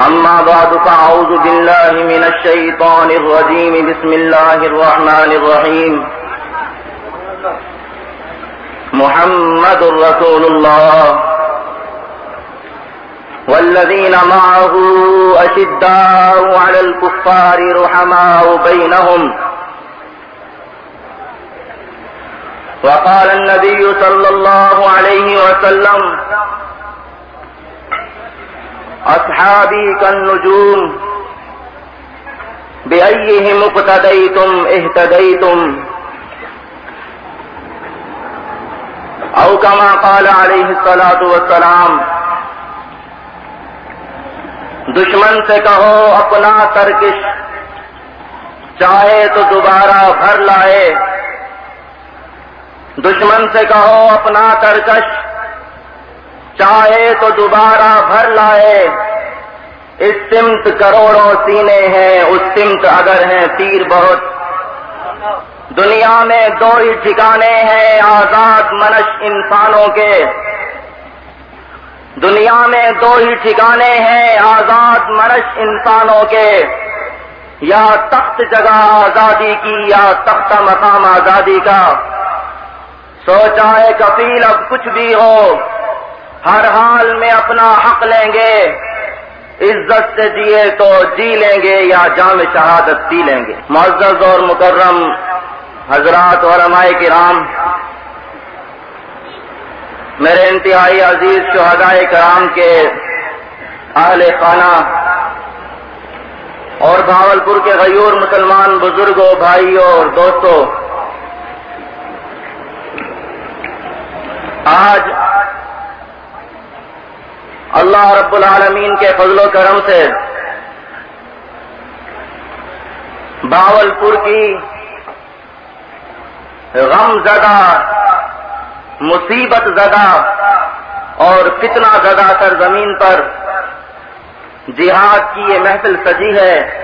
أما بعد فأعوذ بالله من الشيطان الرجيم. بسم الله الرحمن الرحيم. محمد رسول الله. والذين معه أشداء على الكفار رحماء بينهم. وقال النبي صلى الله عليه وسلم أصحابي كالنجوم بأيهم اقتديتم اهتديتم او كما قال علیہ الصلاة والسلام دشمن سے کہو اپنا ترکش، چاہے تو دوبارہ بھر لائے۔ دشمن سے کہو اپنا ترکش چاہے تو دوبارہ بھر لائے۔ اس سمت کروڑوں سینے ہیں، اس سمت اگر ہیں تیر بہت۔ دنیا میں دو ہی ٹھکانے ہیں، آزاد منش انسانوں کے۔ دنیا میں دو ہی ٹھکانے ہیں، آزاد منش انسانوں کے۔ یا تخت جگہ آزادی کی، یا تخت مقام آزادی کا۔ سوچا ہے کفیل اب کچھ بھی ہو۔ ہر حال میں اپنا حق لیں گے۔ عزت سے جیے تو جی لیں گے یا جام شہادت پی لیں گے۔ معزز اور مکرم حضرات اور رمائے کرام، میرے انتہائی عزیز شہدائے کرام کے اہل خانہ اور بھاولپور کے غیور مسلمان بزرگوں، بھائیوں اور دوستوں، آج اللہ رب العالمین کے فضل و کرم سے باولپور کی غم زدہ، مصیبت زدہ اور کتنا زدہ سر زمین پر جہاد کی یہ محفل سجی ہے۔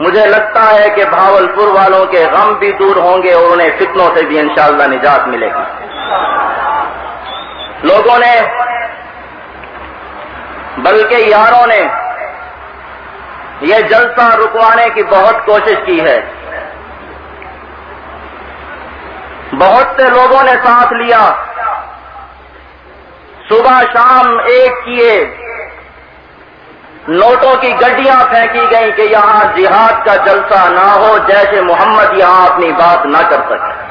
مجھے لگتا ہے کہ بھاول پور والوں کے غم بھی دور ہوں گے اور انہیں فتنوں سے بھی انشاءاللہ نجات ملے گی۔ لوگوں نے بلکہ یاروں نے یہ جلسہ رکوانے کی بہت کوشش کی ہے۔ بہت سے لوگوں نے ساتھ لیا۔ صبح شام ایک کیے۔ نوٹوں کی گڈیاں پھینکی گئیں کہ یہاں جہاد کا جلسہ نہ ہو، جیسے محمد یہاں اپنی بات نہ کر سکے۔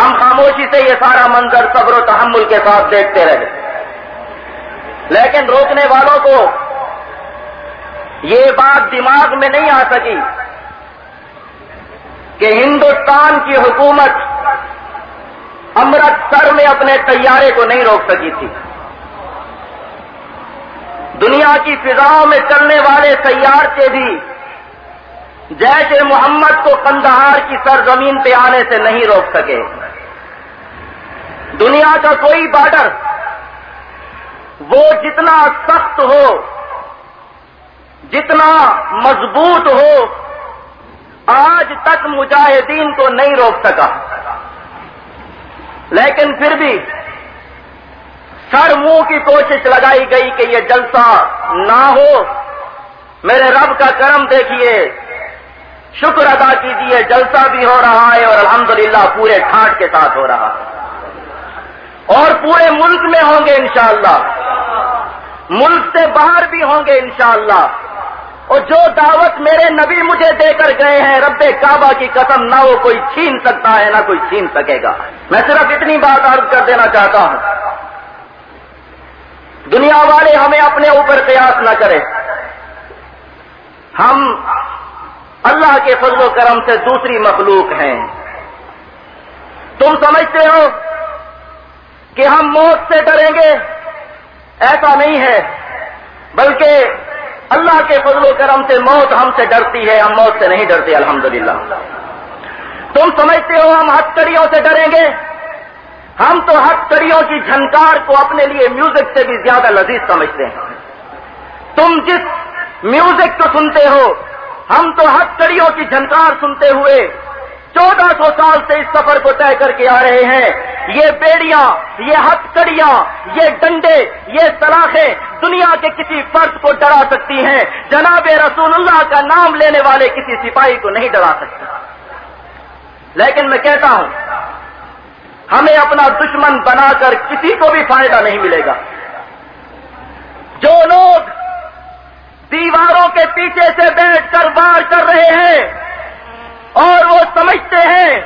ہم خاموشی سے یہ سارا منظر صبر و تحمل کے ساتھ دیکھتے رہے۔ لیکن روکنے والوں کو یہ بات دماغ میں نہیں آ سکی کہ ہندوستان کی حکومت امرتسر میں اپنے طیارے کو نہیں روک سکی تھی۔ دنیا کی فضاؤں میں چلنے والے سیار سے بھی جیسے محمد کو کندہار کی سرزمین پہ آنے سے نہیں روک سکے۔ دنیا کا کوئی بارڈر وہ جتنا سخت ہو، جتنا مضبوط ہو، آج تک مجاہدین کو نہیں روک سکا۔ لیکن پھر بھی سر منہ کی کوشش لگائی گئی کہ یہ جلسہ نہ ہو۔ میرے رب کا کرم دیکھیے، شکر ادا کیجیے، جلسہ بھی ہو رہا ہے اور الحمدللہ پورے ٹھاٹ کے ساتھ ہو رہا ہے۔ اور پورے ملک میں ہوں گے انشاءاللہ۔ ملک سے باہر بھی ہوں گے انشاءاللہ۔ اور جو دعوت میرے نبی مجھے دے کر گئے ہیں، رب کعبہ کی قسم، نہ وہ کوئی چھین سکتا ہے، نہ کوئی چھین سکے گا۔ میں صرف اتنی بات عرض کر دینا چاہتا ہوں۔ دنیا والے ہمیں اپنے اوپر قیاس نہ کرے ہم اللہ کے فضل و کرم سے دوسری مخلوق ہیں۔ تم سمجھتے ہو کہ ہم موت سے ڈریں گے؟ ایسا نہیں ہے، بلکہ اللہ کے فضل و کرم سے موت ہم سے ڈرتی ہے، ہم موت سے نہیں ڈرتے، الحمدللہ۔ تم سمجھتے ہو ہم ہتھکڑیوں سے ڈریں گے؟ ہم تو ہتھکڑیوں کی جھنکار کو اپنے لیے میوزک سے بھی زیادہ لذیذ سمجھتے ہیں۔ تم جس میوزک کو سنتے ہو، ہم تو ہتھکڑیوں کی جھنکار سنتے ہوئے چودہ سو سال سے اس سفر کو طے کر کے آ رہے ہیں۔ یہ بیڑیاں، یہ ہتکڑیاں یہ ڈنڈے، یہ سلاخیں دنیا کے کسی فرد کو ڈرا سکتی ہیں۔ جناب رسول اللہ کا نام لینے والے کسی سپاہی کو نہیں ڈرا سکتے۔ لیکن میں کہتا ہوں، ہمیں اپنا دشمن بنا کر کسی کو بھی فائدہ نہیں ملے گا۔ جو لوگ دیواروں کے پیچھے سے بیٹھ کر بار کر رہے ہیں اور وہ سمجھتے ہیں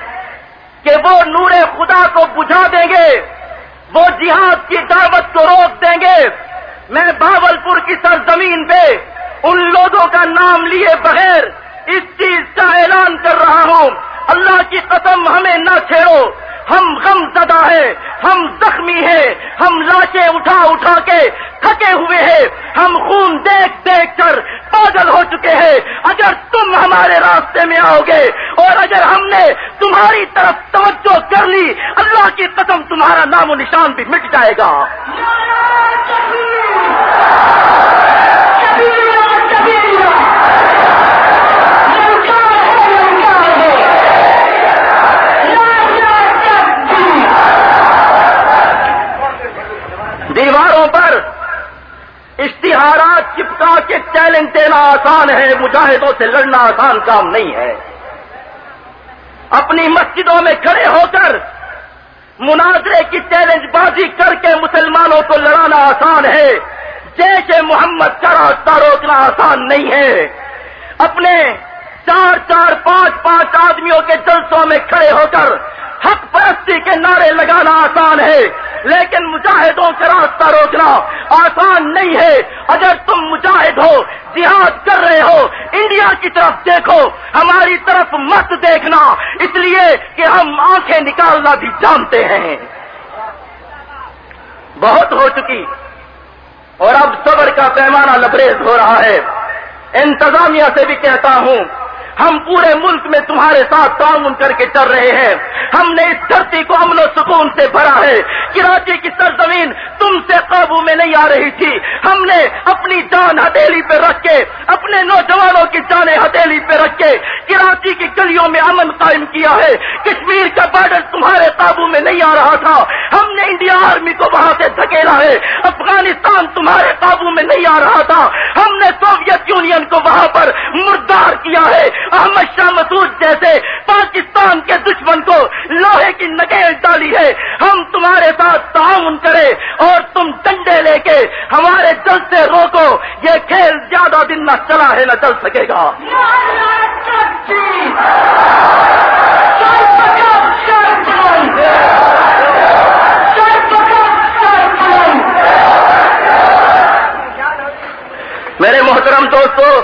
کہ وہ نور خدا کو بجھا دیں گے، وہ جہاد کی دعوت کو روک دیں گے۔ میں بھاول پور کی سرزمین پہ ان لوگوں کا نام لیے بغیر اس چیز کا اعلان کر رہا ہوں۔ اللہ کی قسم ہمیں نہ چھیڑو۔ ہم غم زدہ ہیں، ہم زخمی ہیں، ہم لاشیں اٹھا اٹھا کے تھکے ہوئے ہیں۔ ہم خون دیکھ دیکھ کر پاگل ہو چکے ہیں۔ اگر تم ہمارے راستے میں آؤ گے اور اگر ہم نے تمہاری طرف توجہ کر لی، اللہ کی قسم تمہارا نام و نشان بھی مٹ جائے گا۔ دیواروں پر اشتہارات چپکا کے چیلنج دینا آسان ہے، مجاہدوں سے لڑنا آسان کام نہیں ہے۔ اپنی مسجدوں میں کھڑے ہو کر مناظرے کی چیلنج بازی کر کے مسلمانوں کو لڑانا آسان ہے۔ جیش محمد کا راستہ روکنا آسان نہیں ہے۔ اپنے چار چار پانچ پانچ آدمیوں کے جلسوں میں کھڑے ہو کر حق پرستی کے نعرے لگانا آسان ہے، لیکن مجاہدوں کا راستہ روکنا آسان نہیں ہے۔ اگر تم مجاہد ہو، جہاد کر رہے ہو، انڈیا کی طرف دیکھو، ہماری طرف مت دیکھنا۔ اس لیے کہ ہم آنکھیں نکالنا بھی جانتے ہیں۔ بہت ہو چکی۔ اور اب صبر کا پیمانہ لبریز ہو رہا ہے۔ انتظامیہ سے بھی کہتا ہوں ہم پورے ملک میں تمہارے ساتھ تعاون کر کے چل رہے ہیں۔ ہم نے اس دھرتی کو امن و سکون سے بھرا ہے۔ کراچی کی سرزمین تم سے قابو میں نہیں آ رہی تھی۔ ہم نے اپنی جان ہتھیلی پہ رکھ کے، اپنے نوجوانوں کی جانیں ہتھیلی پہ رکھ کے کراچی کی گلیوں میں امن قائم کیا ہے۔ کشمیر کا بارڈر تمہارے قابو میں نہیں آ رہا تھا۔ ہم نے انڈیا آرمی کو وہاں سے دھکیلا ہے۔ افغانستان تمہارے قابو میں نہیں آ رہا تھا۔ ہم نے سوویت یونین کو وہاں پر مردار کیا ہے۔ احمد شاہ مسود جیسے پاکستان کے دشمن کو لوہے کی نکیل ڈالی ہے۔ ہم تمہارے ساتھ تعاون کرے اور تم ڈنڈے لے کے ہمارے جل سے روکو۔ یہ کھیل زیادہ دن نہ چلا ہے، نہ چل سکے گا۔ میرے محترم دوستو،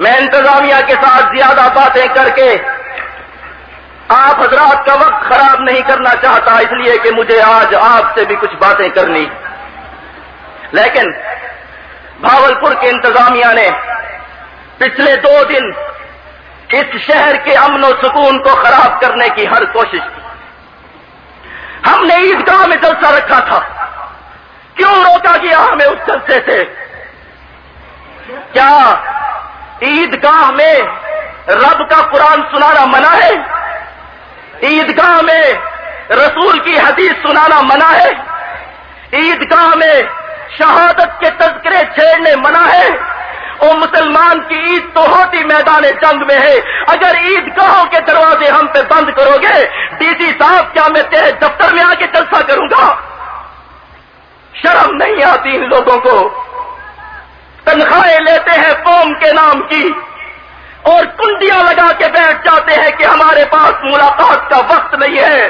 میں انتظامیہ کے ساتھ زیادہ باتیں کر کے آپ حضرات کا وقت خراب نہیں کرنا چاہتا، اس لیے کہ مجھے آج آپ سے بھی کچھ باتیں کرنی۔ لیکن بھاولپور کے انتظامیہ نے پچھلے دو دن اس شہر کے امن و سکون کو خراب کرنے کی ہر کوشش کی۔ ہم نے عیدگاہ میں جلسہ رکھا تھا۔ کیوں روکا گیا ہمیں اس جلسے سے؟ کیا عیدگاہ میں رب کا قرآن سنانا منع ہے؟ عیدگاہ میں رسول کی حدیث سنانا منع ہے؟ عیدگاہ میں شہادت کے تذکرے چھیڑنے منع ہے؟ اور مسلمان کی عید تو ہوتی میدان جنگ میں ہے۔ اگر عید گاہوں کے دروازے ہم پہ بند کرو گے، ڈی سی صاحب، کیا میں تیرے دفتر میں آ کے جلسہ کروں گا؟ شرم نہیں آتی ان لوگوں کو۔ تنخواہیں لیتے ہیں قوم کے نام کی اور کنڈیاں لگا کے بیٹھ جاتے ہیں کہ ہمارے پاس ملاقات کا وقت نہیں ہے۔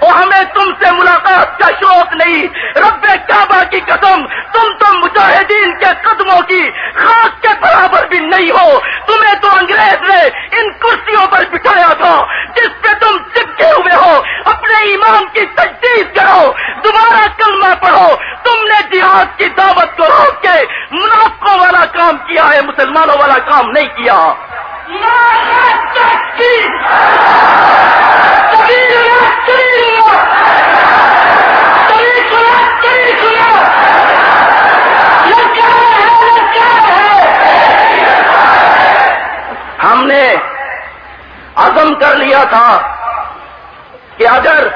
اور ہمیں تم سے ملاقات کا شوق نہیں۔ رب کعبہ کی قسم، تم تو مجاہدین کے قدم کی خاص کے برابر بھی نہیں ہو تمہیں تو انگریز نے ان کرسیوں پر بٹھایا تھا جس پہ تم چپکے ہوئے ہو اپنے ایمان کی تجدید کرو دوبارہ کلمہ پڑھو تم نے جہاد کی دعوت کو روک کے منافقوں والا کام کیا ہے، مسلمانوں والا کام نہیں کیا۔ ہم نے عزم کر لیا تھا کہ اگر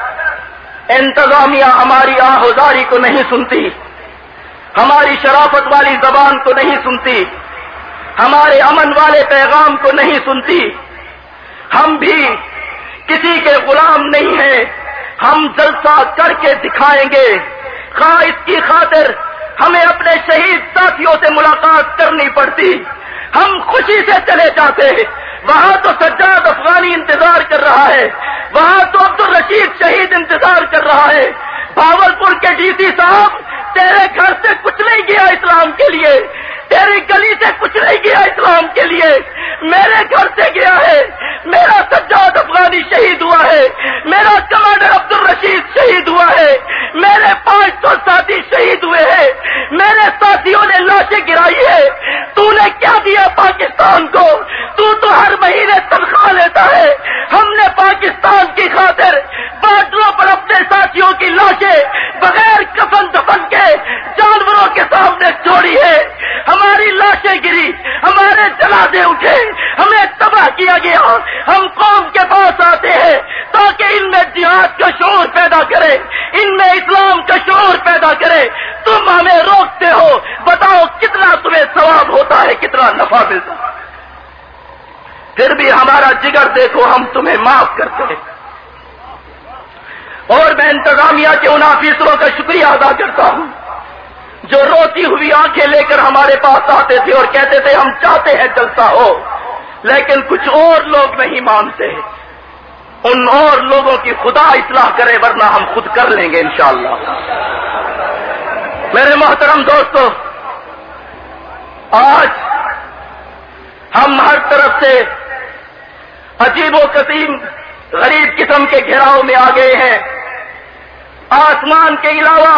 انتظامیہ ہماری آہوزاری کو نہیں سنتی ہماری شرافت والی زبان کو نہیں سنتی، ہمارے امن والے پیغام کو نہیں سنتی۔ ہم بھی کسی کے غلام نہیں ہیں، ہم جلسہ کر کے دکھائیں گے۔ خواہ اس کی خاطر ہمیں اپنے شہید ساتھیوں سے ملاقات کرنی پڑتی۔ ہم خوشی سے چلے جاتے وہاں تو سجاد افغانی انتظار کر رہا ہے۔ وہاں تو عبد الرشید شہید انتظار کر رہا ہے۔ بھاول پور کے ڈی سی صاحب تیرے گھر سے کچھ نہیں گیا اسلام کے لیے۔ تیری گلی سے کچھ نہیں گیا اسلام کے لیے۔ میرے گھر سے گیا ہے۔ میرا سجاد افغانی شہید ہوا ہے۔ میرا کمانڈر عبد الرشید شہید ہوا ہے۔ میرے پانچ سو ساتھی شہید ہوئے ہیں۔ میرے ساتھیوں نے لاشیں گرائی ہے تو نے کیا دیا پاکستان کو؟ تو تو ہر مہینے تنخواہ لیتا ہے۔ ہم نے پاکستان کی خاطر بارڈروں پر اپنے ساتھیوں کی لاشیں بغیر کفن دفن کے جانوروں کے سامنے چھوڑی ہے ہماری لاشیں گری، ہمارے جنازے اٹھے، ہمیں تباہ کیا گیا۔ ہم قوم کے پاس آتے ہیں تاکہ ان میں جہاد کا شور پیدا کرے، ان میں اسلام کا شور پیدا کرے۔ تم ہمیں روکتے ہو، بتاؤ کتنا تمہیں ثواب ہوتا ہے، کتنا نفع ملتا ہے۔ پھر بھی ہمارا جگر دیکھو، ہم تمہیں معاف کرتے ہیں۔ اور میں انتظامیہ کے ان آفیسروں کا شکریہ ادا کرتا ہوں۔ جو روتی ہوئی آنکھیں لے کر ہمارے پاس آتے تھے اور کہتے تھے، ہم چاہتے ہیں جلسہ ہو، لیکن کچھ اور لوگ نہیں مانتے. ان اور لوگوں کی خدا اصلاح کرے، ورنہ ہم خود کر لیں گے انشاءاللہ. میرے محترم دوستو، آج ہم ہر طرف سے عجیب و قسیم غریب قسم کے گھیراؤ میں آ گئے ہیں. آسمان کے علاوہ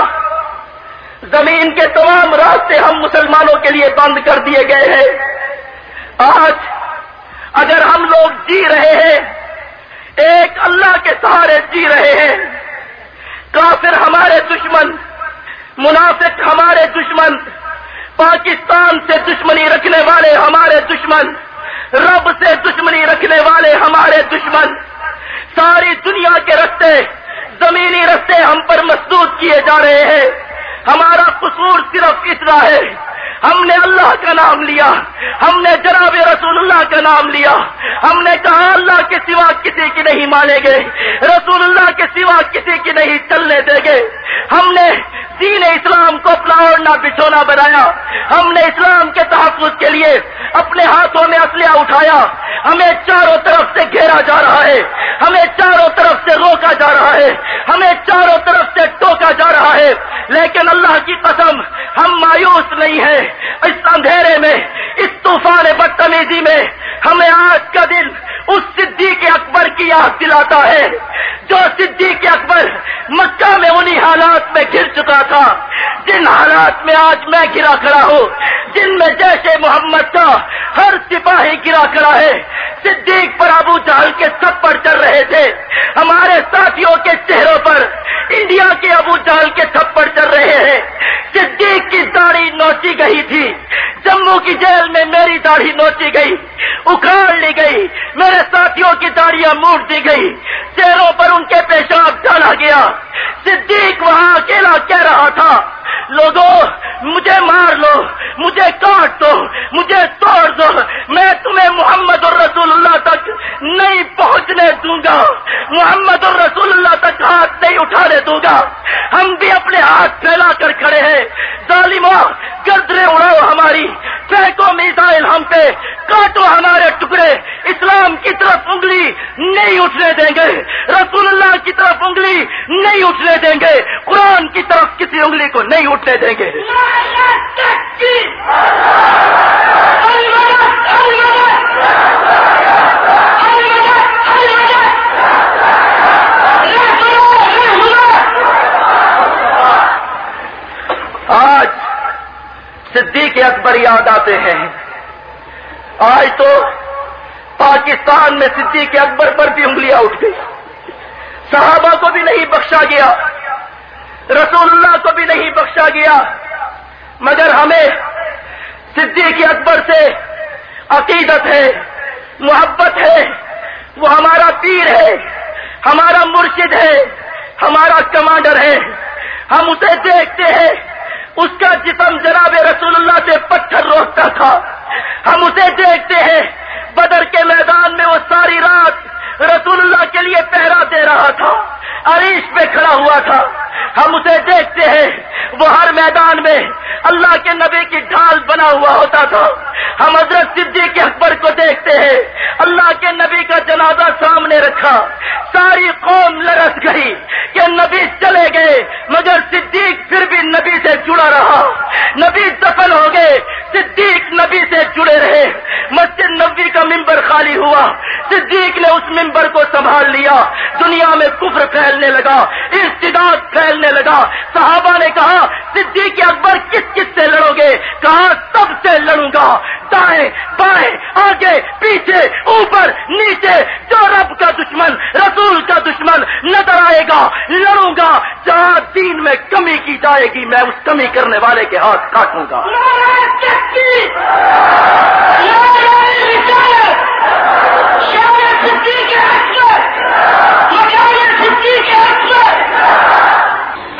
زمین کے تمام راستے ہم مسلمانوں کے لیے بند کر دیے گئے ہیں۔ آج اگر ہم لوگ جی رہے ہیں، ایک اللہ کے سہارے جی رہے ہیں۔ کافر ہمارے دشمن، منافق ہمارے دشمن، پاکستان سے دشمنی رکھنے والے ہمارے دشمن، رب سے دشمنی رکھنے والے ہمارے دشمن۔ ساری دنیا کے رستے، زمینی رستے ہم پر مسدود کیے جا رہے ہیں۔ ہمارا قصور صرف اتنا ہے ہم نے اللہ کا نام لیا، ہم نے جناب رسول اللہ کا نام لیا۔ ہم نے کہا، اللہ کے سوا کسی کی نہیں مانے گے۔ رسول اللہ کے سوا کسی کی نہیں چلنے دیں گے۔ ہم نے دین اسلام کو اپنا اوڑنا بچھونا بنایا۔ ہم نے اسلام کے تحفظ کے لیے اپنے ہاتھوں میں اسلحہ اٹھایا۔ ہمیں چاروں طرف سے گھیرا جا رہا ہے۔ ہمیں چاروں طرف سے روکا جا رہا ہے۔ ہمیں چاروں طرف سے ٹوکا جا رہا ہے۔ لیکن اللہ کی قسم ہم مایوس نہیں ہیں۔ اس اندھیرے میں، اس طوفان بدتمیزی میں ہمیں آج کا دن اس صدیق اکبر کی یاد دلاتا ہے۔ جو صدیق اکبر مکہ میں انہی حالات میں گر چکا تھا، جن حالات میں آج میں گرا کھڑا ہوں، جن میں جیسے محمد کا ہر سپاہی گرا کھڑا ہے۔ صدیق پر ابو جہل کے تھپڑ چل رہے تھے۔ ہمارے ساتھیوں کے چہروں پر انڈیا کے ابو جہل کے تھپڑ چل رہے ہیں۔ صدیق کی داڑھی نوچی گئی تھی۔ جموں کی جیل میں میری داڑھی نوچی گئی۔ اکھاڑ لی گئی۔ میرے ساتھیوں کی داڑیاں موٹ دی گئی۔ چہروں پر ان کے پیشاب ڈالا گیا۔ صدیق وہاں اکیلا کہہ رہا تھا لوگوں مجھے مار لو، مجھے کاٹ دو، مجھے توڑ دو، میں تمہیں محمد اور رسول اللہ تک نہیں پہنچنے دوں گا۔ محمد اور رسول اللہ تک ہاتھ نہیں اٹھانے دوں گا۔ ہم بھی اپنے ہاتھ پھیلا کر کھڑے ہیں۔ ظالموں گردرے اڑاؤ ہماری پھینکو میزائل ہم پہ، کاٹو ہمارے ٹکڑے۔ اسلام کی طرف انگلی نہیں اٹھنے دیں گے۔ رسول اللہ کی طرف انگلی نہیں اٹھنے دیں گے۔ قرآن کی طرف کسی انگلی کو نہیں اٹھنے دیں گے۔ آج صدیق اکبر یاد آتے ہیں۔ آج تو پاکستان میں صدیق اکبر پر بھی انگلیاں اٹھ گئی۔ صحابہ کو بھی نہیں بخشا گیا۔ رسول اللہ کو بھی نہیں بخشا گیا۔ مگر ہمیں صدیق اکبر سے عقیدت ہے، محبت ہے، وہ ہمارا پیر ہے، ہمارا مرشد ہے، ہمارا کمانڈر ہے۔ ہم اسے دیکھتے ہیں، اس کا جسم جناب رسول اللہ سے پتھر روکتا تھا۔ ہم اسے دیکھتے ہیں، بدر کے میدان میں وہ ساری رات رسول اللہ کے لیے پہرا دے رہا تھا، عریش پہ کھڑا ہوا تھا۔ ہم اسے دیکھتے ہیں، وہ ہر میدان میں اللہ کے نبی کی ڈھال بنا ہوا ہوتا تھا۔ ہم حضرت صدیق اکبر کو دیکھتے ہیں، اللہ کے نبی کا جنازہ سامنے رکھا۔ ساری قوم لرس گئی کہ نبی چلے گئے، مگر صدیق پھر بھی نبی سے جڑا رہا۔ نبی دفن ہو گئے، صدیق نبی سے جڑے رہے۔ مسجد نبی کا ممبر خالی ہوا۔ صدیق نے اس ممبر کو سنبھال لیا، دنیا میں کفر پھیلنے لگا استداد پھیلنے لگا۔ صحابہ نے کہا، صدیق اکبر کس کس سے لڑو گے؟ کہا، سب سے لڑوں گا۔ دائیں، بائیں، آگے، پیچھے، اوپر، نیچے، جو رب کا دشمن، رسول کا دشمن نظر آئے گا، لڑوں گا۔ جہاں دین میں کمی کی جائے گی، میں اس کمی کرنے والے کے ہاتھ کاٹوں گا۔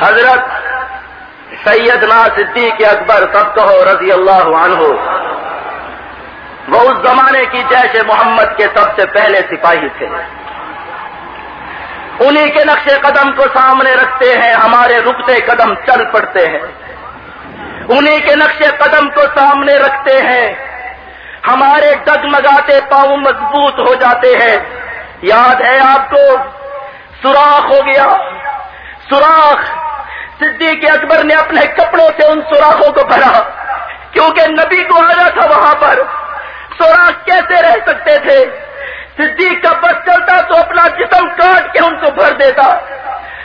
حضرت سیدنا صدیق اکبر سب کہو رضی اللہ عنہ، وہ اس زمانے کی جیش محمد کے سب سے پہلے سپاہی تھے۔ انہی کے نقش قدم کو سامنے رکھتے ہیں، ہمارے رکتے قدم چل پڑتے ہیں۔ انہی کے نقش قدم کو سامنے رکھتے ہیں ہمارے ڈگمگاتے پاؤں مضبوط ہو جاتے ہیں۔ یاد ہے آپ کو؟ سوراخ ہو گیا۔ سوراخ! صدیق اکبر نے اپنے کپڑوں سے ان سوراخوں کو بھرا۔ کیونکہ نبی کو آنا تھا وہاں پر۔ سوراخ کیسے رہ سکتے تھے؟ صدیق کا بس چلتا تو اپنا جسم کاٹ کے ان کو بھر دیتا۔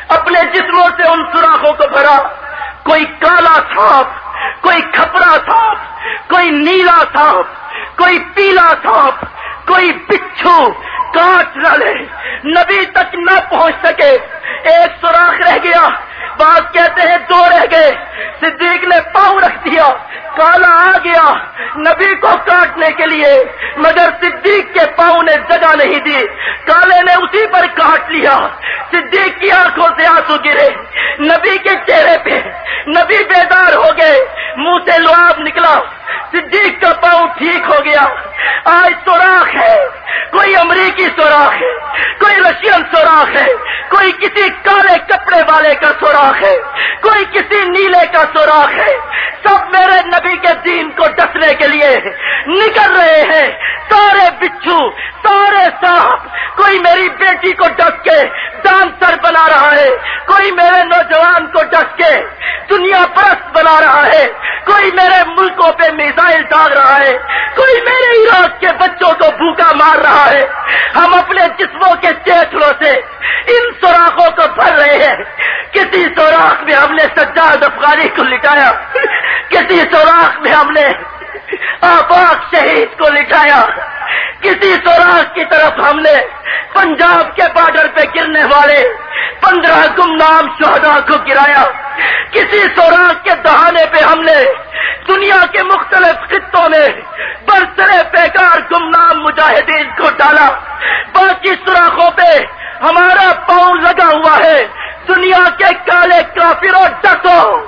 اپنے جسموں سے ان سوراخوں کو بھرا۔ کوئی کالا سانپ، کوئی کھپرا سانپ، کوئی نیلا سانپ۔ کوئی پیلا سانپ، کوئی بچھو کاٹ نہ لے نبی تک نہ پہنچ سکے۔ ایک سوراخ رہ گیا بات کہتے ہیں دو رہ گئے۔ صدیق نے پاؤں رکھ دیا، کالا آ گیا نبی کو کاٹنے کے لیے۔ مگر صدیق کے پاؤں نے جگہ نہیں دی، کالے نے اسی پر کاٹ لیا۔ صدیق کی آنکھوں سے آنسو گرے۔ نبی کے چہرے پہ نبی بیدار ہو گئے، منہ سے لواب نکلا۔ صدیق کا پاؤں ٹھیک ہو گیا۔ آج سوراخ ہے۔ کوئی امریکی سوراخ ہے۔ کوئی رشین سوراخ ہے۔ کوئی کسی کالے کپڑے والے کا سوراخ ہے۔ کوئی کسی نیلے کا سوراخ ہے۔ سب میرے نبی کے دین کو ڈسنے کے لیے نکل رہے ہیں۔ سارے بچھو، سارے سانپ کوئی میری بیٹی کو ڈس کے ڈانسر بنا رہا ہے۔ کوئی میرے نوجوان کو ڈس کے دنیا پرست بنا رہا ہے۔ کوئی میرے ملکوں پہ میزائل ڈال رہا ہے، کوئی میرے عراق کے بچوں کو بھوکا مار رہا ہے۔ ہم اپنے جسموں کے چیتڑوں سے ان سوراخوں کو بھر رہے ہیں۔ کسی سوراخ میں ہم نے سجاد افغانی کو لٹایا، کسی سوراخ میں ہم نے آباق شہید کو لٹایا کسی سوراخ کی طرف ہم نے پنجاب کے بارڈر پہ گرنے والے پندرہ گمنام شہدا کو گرایا۔ کسی سوراخ کے دہانے پہ ہم نے دنیا کے مختلف خطوں میں برسرے بیکار گمنام مجاہدین کو ڈالا۔ باقی سوراخوں پہ ہمارا پاؤں لگا ہوا ہے۔ دنیا کے کالے کافروں ڈسو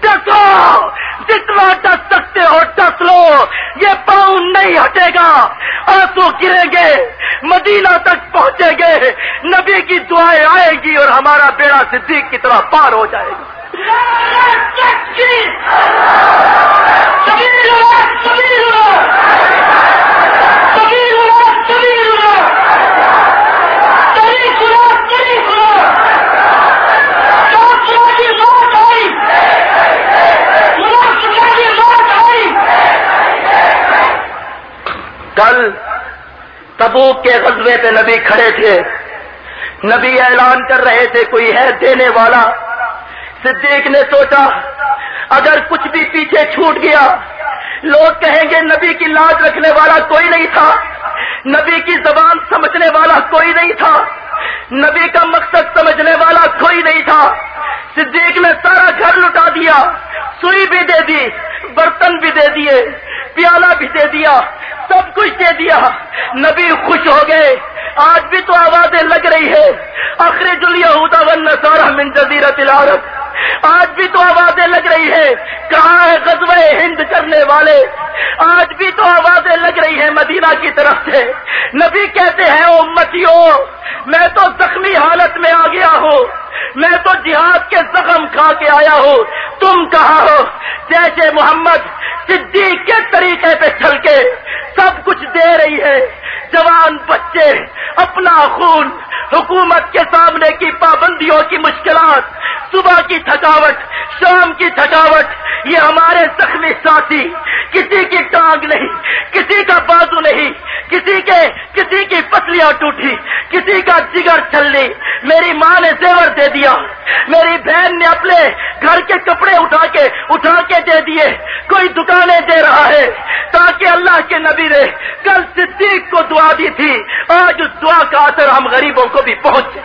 ڈسو! جتنا ڈس سکتے ہو ڈس لو۔ یہ پاؤں نہیں ہٹے گا۔ آنسو گریں گے۔ مدینہ تک پہنچے گے۔ نبی کی دعائیں آئے گی اور ہمارا بیڑا صدیق کی طرح پار ہو جائے گا۔ کل تبوک کے غزبے پہ نبی کھڑے تھے۔ نبی اعلان کر رہے تھے کوئی ہے دینے والا۔ صدیق نے سوچا، اگر کچھ بھی پیچھے چھوٹ گیا، لوگ کہیں گے نبی کی لاج رکھنے والا کوئی نہیں تھا، نبی کی زبان سمجھنے والا کوئی نہیں تھا، نبی کا مقصد سمجھنے والا کوئی نہیں تھا۔ صدیق نے سارا گھر لٹا دیا، سوئی بھی دے دی، برتن بھی دے دیے۔ پیالہ بھی دے دیا، سب کچھ دے دیا۔ نبی خوش ہو گئے۔ آج بھی تو آوازیں لگ رہی ہے اخرج الیہود والنصارى من جزیرت العرب۔ آج بھی تو آوازیں لگ رہی ہے کہاں ہے غزوہ ہند کرنے والے؟ آج بھی تو آوازیں لگ رہی ہیں مدینہ کی طرف سے۔ نبی کہتے ہیں امتیوں میں تو زخمی حالت میں آ گیا ہوں۔ میں تو جہاد کے زخم کھا کے آیا ہوں۔ تم کہاں ہو؟ جیسے محمد صدیق کے طریقے پہ چل کے سب کچھ دے رہی ہے۔ جوان بچے، اپنا خون حکومت کے سامنے کی پابندیوں کی مشکلات صبح کی تھکاوٹ، شام کی تھکاوٹ، یہ ہمارے زخمی ساتھی، کسی کی ٹانگ نہیں، کسی کا بازو نہیں، کسی کے، کسی کی پتلیاں ٹوٹی، کسی کا جگر چلنی میری ماں نے زیور دے دیا، میری بہن نے اپنے گھر کے کپڑے اٹھا کے اٹھا کے دے دیے، کوئی دکانیں دے رہا ہے، تاکہ اللہ کے نبی نے کل صدیق کو دعا دی تھی، آج اس دعا کا اثر ہم غریبوں کو بھی پہنچے۔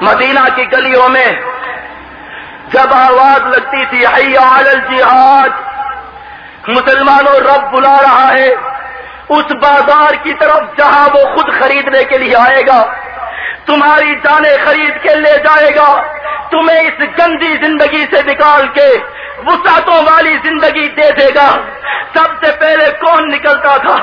مدینہ کی گلیوں میں جب آواز لگتی تھی حی علی الجہاد، مسلمانوں رب بلا رہا ہے، اس بازار کی طرف جہاں وہ خود خریدنے کے لیے آئے گا تمہاری جانیں خرید کے لے جائے گا۔ تمہیں اس گندی زندگی سے نکال کے وسعتوں والی زندگی دے دے گا۔ سب سے پہلے کون نکلتا تھا؟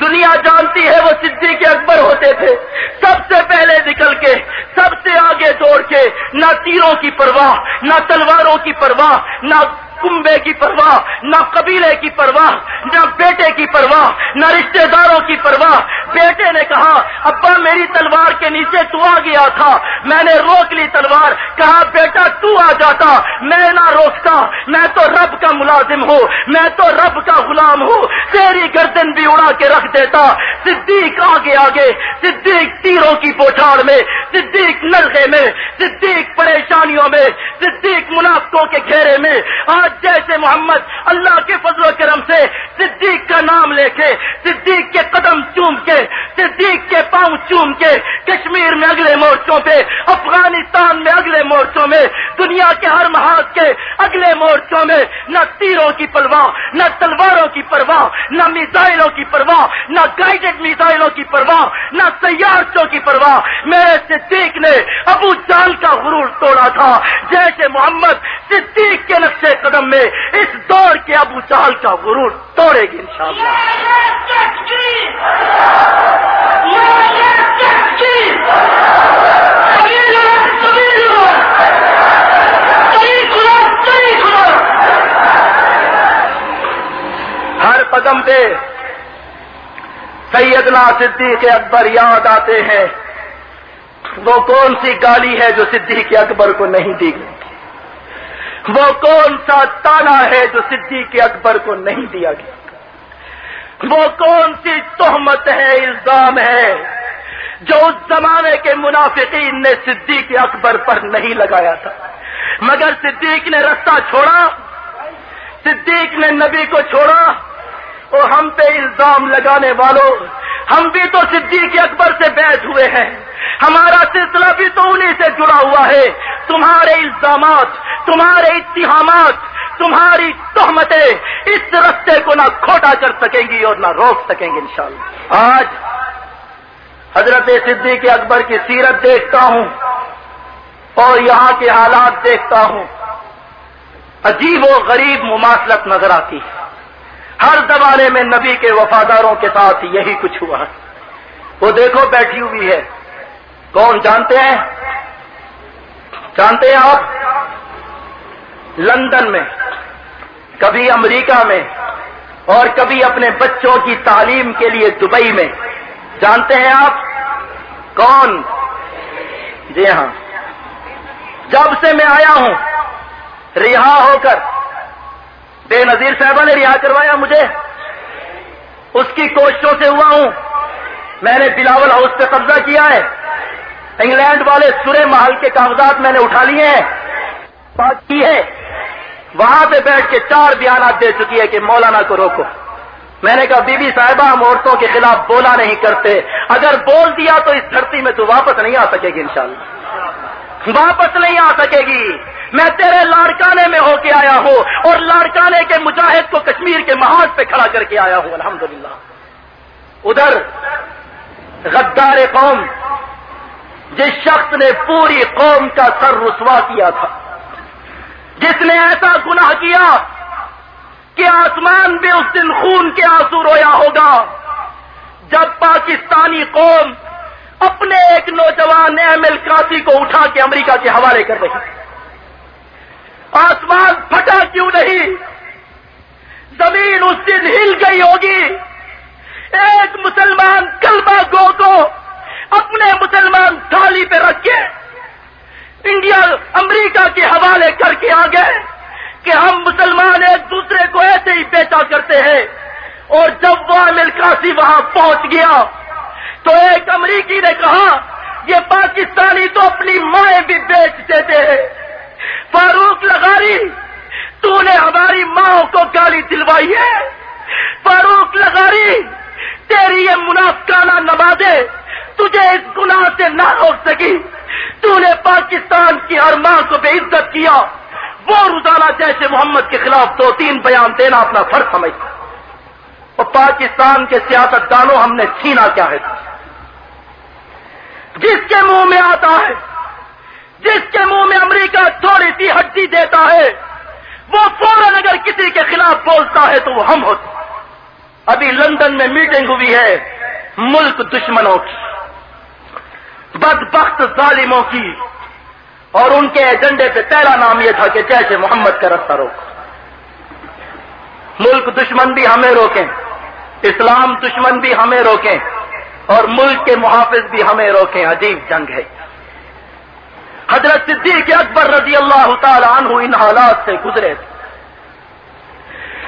دنیا جانتی ہے وہ صدیق کے اکبر ہوتے تھے۔ سب سے پہلے نکل کے، سب سے آگے دوڑ کے، نہ تیروں کی پرواہ، نہ تلواروں کی پرواہ، نہ کنبے کی پرواہ، نہ قبیلے کی پرواہ، نہ بیٹے کی پرواہ، نہ رشتہ داروں کی پرواہ۔ بیٹے نے کہا، ابا میری تلوار کے نیچے تو آ گیا تھا۔ میں نے روک لی تلوار، کہا، بیٹا، تو آ جاتا۔ میں نہ روکتا، میں تو رب کا ملازم ہوں، میں تو رب کا غلام ہوں۔ تیری گردن بھی اڑا کے رکھ دیتا۔ صدیق آگے آگے، صدیق تیروں کی پوچھاڑ میں، صدیق نلغے میں، صدیق پریشانیوں میں، صدیق منافقوں کے گھیرے میں۔ آج جیسے محمد، اللہ کے فضل و کرم سے صدیق کا نام لے کے، صدیق کے قدم چوم کے، صدیق کے پاؤں چوم کے مورچوں پہ افغانستان میں اگلے مورچوں میں، دنیا کے ہر محاذ کے اگلے مورچوں میں، نہ تیروں کی پرواہ، نہ تلواروں کی پرواہ، نہ میزائلوں کی پرواہ، نہ گائیڈڈ میزائلوں کی پرواہ، نہ سیارچوں کی پرواہ۔ میرے صدیق نے ابو جال کا غرور توڑا تھا، جیسے محمد صدیق کے نقشے قدم میں اس دور کے ابو جال کا غرور توڑے گی انشاءاللہ۔ ہر قدم پہ سیدنا صدیق اکبر یاد آتے ہیں۔ وہ کون سی گالی ہے جو صدیق اکبر کو نہیں دی گئی؟ وہ کون سا تانا ہے جو صدیق اکبر کو نہیں دیا گیا؟ وہ کون سی تہمت ہے، الزام ہے؟ جو اس زمانے کے منافقین نے صدیق اکبر پر نہیں لگایا تھا۔ مگر صدیق نے رستہ چھوڑا، صدیق نے نبی کو چھوڑا اور ہم پہ الزام لگانے والوں، ہم بھی تو صدیق اکبر سے بیٹھ ہوئے ہیں۔ ہمارا سلسلہ بھی تو انہیں سے جڑا ہوا ہے۔ تمہارے الزامات، تمہارے اتحامات تمہاری تہمتیں اس رستے کو نہ کھوٹا کر سکیں گی اور نہ روک سکیں گی انشاءاللہ۔ آج حضرت صدیق اکبر کی سیرت دیکھتا ہوں اور یہاں کے حالات دیکھتا ہوں۔ عجیب و غریب مماثلت نظر آتی ہے۔ ہر زمانے میں نبی کے وفاداروں کے ساتھ یہی کچھ ہوا۔ وہ دیکھو بیٹھی ہوئی ہے۔ کون جانتے ہیں؟ جانتے ہیں آپ؟ لندن میں، کبھی امریکہ میں اور کبھی اپنے بچوں کی تعلیم کے لیے دبئی میں۔ جانتے ہیں آپ کون؟ جی ہاں۔ جب سے میں آیا ہوں، رہا ہو کر، بے نظیر صاحبہ نے رہا کروایا مجھے۔ اس کی کوششوں سے ہوا ہوں۔ میں نے بلاول ہاؤس پہ قبضہ کیا ہے۔ انگلینڈ والے سورے محل کے کاغذات میں نے اٹھا لیے ہیں۔ بات کی ہے۔ وہاں پہ بیٹھ کے چار بیانات دے چکی ہے کہ مولانا کو روکو۔ میں نے کہا، بی بی صاحبہ، ہم عورتوں کے خلاف بولا نہیں کرتے۔ اگر بول دیا تو اس دھرتی میں تو واپس نہیں آ سکے گی انشاءاللہ۔ واپس نہیں آ سکے گی۔ میں تیرے لاڑکانے میں ہو کے آیا ہوں اور لاڑکانے کے مجاہد کو کشمیر کے محاذ پہ کھڑا کر کے آیا ہوں، الحمدللہ۔ ادھر، غدار قوم، جس شخص نے پوری قوم کا سر رسوا کیا تھا، جس نے ایسا گناہ کیا کہ آسمان بھی اس دن خون کے آنسو رویا ہوگا۔ جب پاکستانی قوم اپنے ایک نوجوان ایم ایل کاسی کو اٹھا کے امریکہ کے حوالے کر رہی آسمان پھٹا کیوں نہیں؟ زمین اس دن ہل گئی ہوگی۔ ایک مسلمان کلبہ گو کو اپنے مسلمان تھالی پہ رکھ کے انڈیا امریکہ کے حوالے کر کے آ گئے کہ ہم مسلمان ایک دوسرے کو ایسے ہی بیچا کرتے ہیں۔ اور جب وہ امل کاسی وہاں پہنچ گیا، تو ایک امریکی نے کہا، یہ پاکستانی تو اپنی مائیں بھی بیچ دیتے ہیں۔ فاروق لگاری تو نے ہماری ماں کو گالی دلوائی ہے۔ فاروق لگاری تیری یہ منافقانہ نمازیں تجھے اس گناہ سے نہ روک سکی۔ تو نے پاکستان کی ہر ماں کو بے عزت کیا۔ وہ روزانہ جیسے محمد کے خلاف دو تین بیان دینا اپنا فرض سمجھتا اور پاکستان کے سیاست دانوں ہم نے چھینا کیا ہے۔ جس کے منہ میں آتا ہے، جس کے منہ میں امریکہ تھوڑی سی ہڈی دیتا ہے، وہ فوراً اگر کسی کے خلاف بولتا ہے تو وہ ہم ہوتے ابھی لندن میں میٹنگ ہوئی ہے ملک دشمنوں کی۔ بدبخت ظالموں کی۔ اور ان کے ایجنڈے پہ پہلا نام یہ تھا کہ جیسے محمد کا رستہ روک ملک دشمن بھی ہمیں روکیں، اسلام دشمن بھی ہمیں روکیں، اور ملک کے محافظ بھی ہمیں روکیں۔ عجیب جنگ ہے۔ حضرت صدیق اکبر رضی اللہ تعالی عنہ ان حالات سے گزرے۔ تھے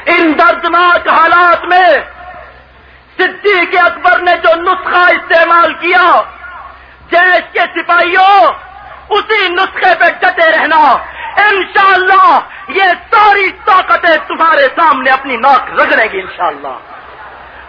ان دردناک حالات میں صدیق اکبر نے جو نسخہ استعمال کیا، جیش کے سپاہیوں اسی نسخے پہ ڈٹے رہنا۔ انشاءاللہ یہ ساری طاقتیں تمہارے سامنے اپنی ناک رگڑیں گی انشاءاللہ۔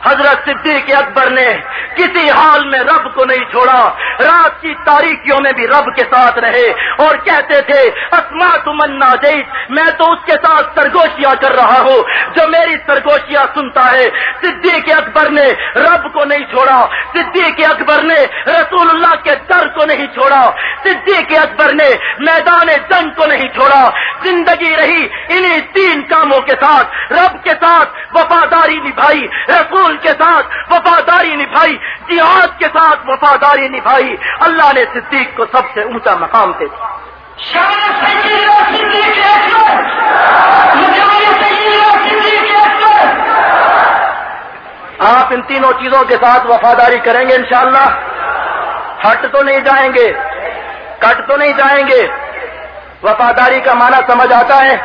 حضرت صدیق اکبر نے کسی حال میں رب کو نہیں چھوڑا۔ رات کی تاریخیوں میں بھی رب کے ساتھ رہے اور کہتے تھے اسما تمنا جیت میں تو اس کے ساتھ سرگوشیاں کر رہا ہوں۔ جو میری سرگوشیاں سنتا ہے، صدیق اکبر نے رب کو نہیں چھوڑا۔ صدیق اکبر نے رسول اللہ کے در کو نہیں چھوڑا۔ صدیق اکبر نے میدان جنگ کو نہیں چھوڑا۔ زندگی رہی انہی تین کاموں کے ساتھ۔ رب کے ساتھ وفاداری نبھائی۔ رسول کے ساتھ وفاداری نبھائی جہاد کے ساتھ وفاداری نبھائی۔ اللہ نے صدیق کو سب سے اونچا مقام دے دیا۔ آپ ان تینوں چیزوں کے ساتھ وفاداری کریں گے انشاءاللہ۔ ہٹ تو نہیں جائیں گے کٹ تو نہیں جائیں گے۔ وفاداری کا معنی سمجھ آتا ہے۔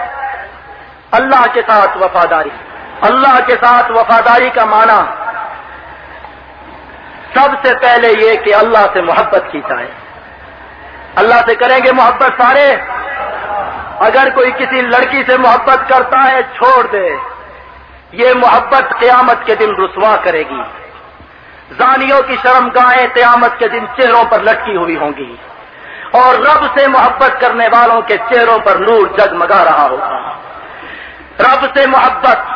اللہ کے ساتھ وفاداری۔ اللہ کے ساتھ وفاداری کا معنی سب سے پہلے یہ کہ اللہ سے محبت کی جائے۔ اللہ سے کریں گے محبت سارے۔ اگر کوئی کسی لڑکی سے محبت کرتا ہے، چھوڑ دے۔ یہ محبت قیامت کے دن رسوا کرے گی۔ زانیوں کی شرم گاہیں قیامت کے دن چہروں پر لٹکی ہوئی ہوں گی۔ اور رب سے محبت کرنے والوں کے چہروں پر نور جگمگا رہا ہوگا۔ رب سے محبت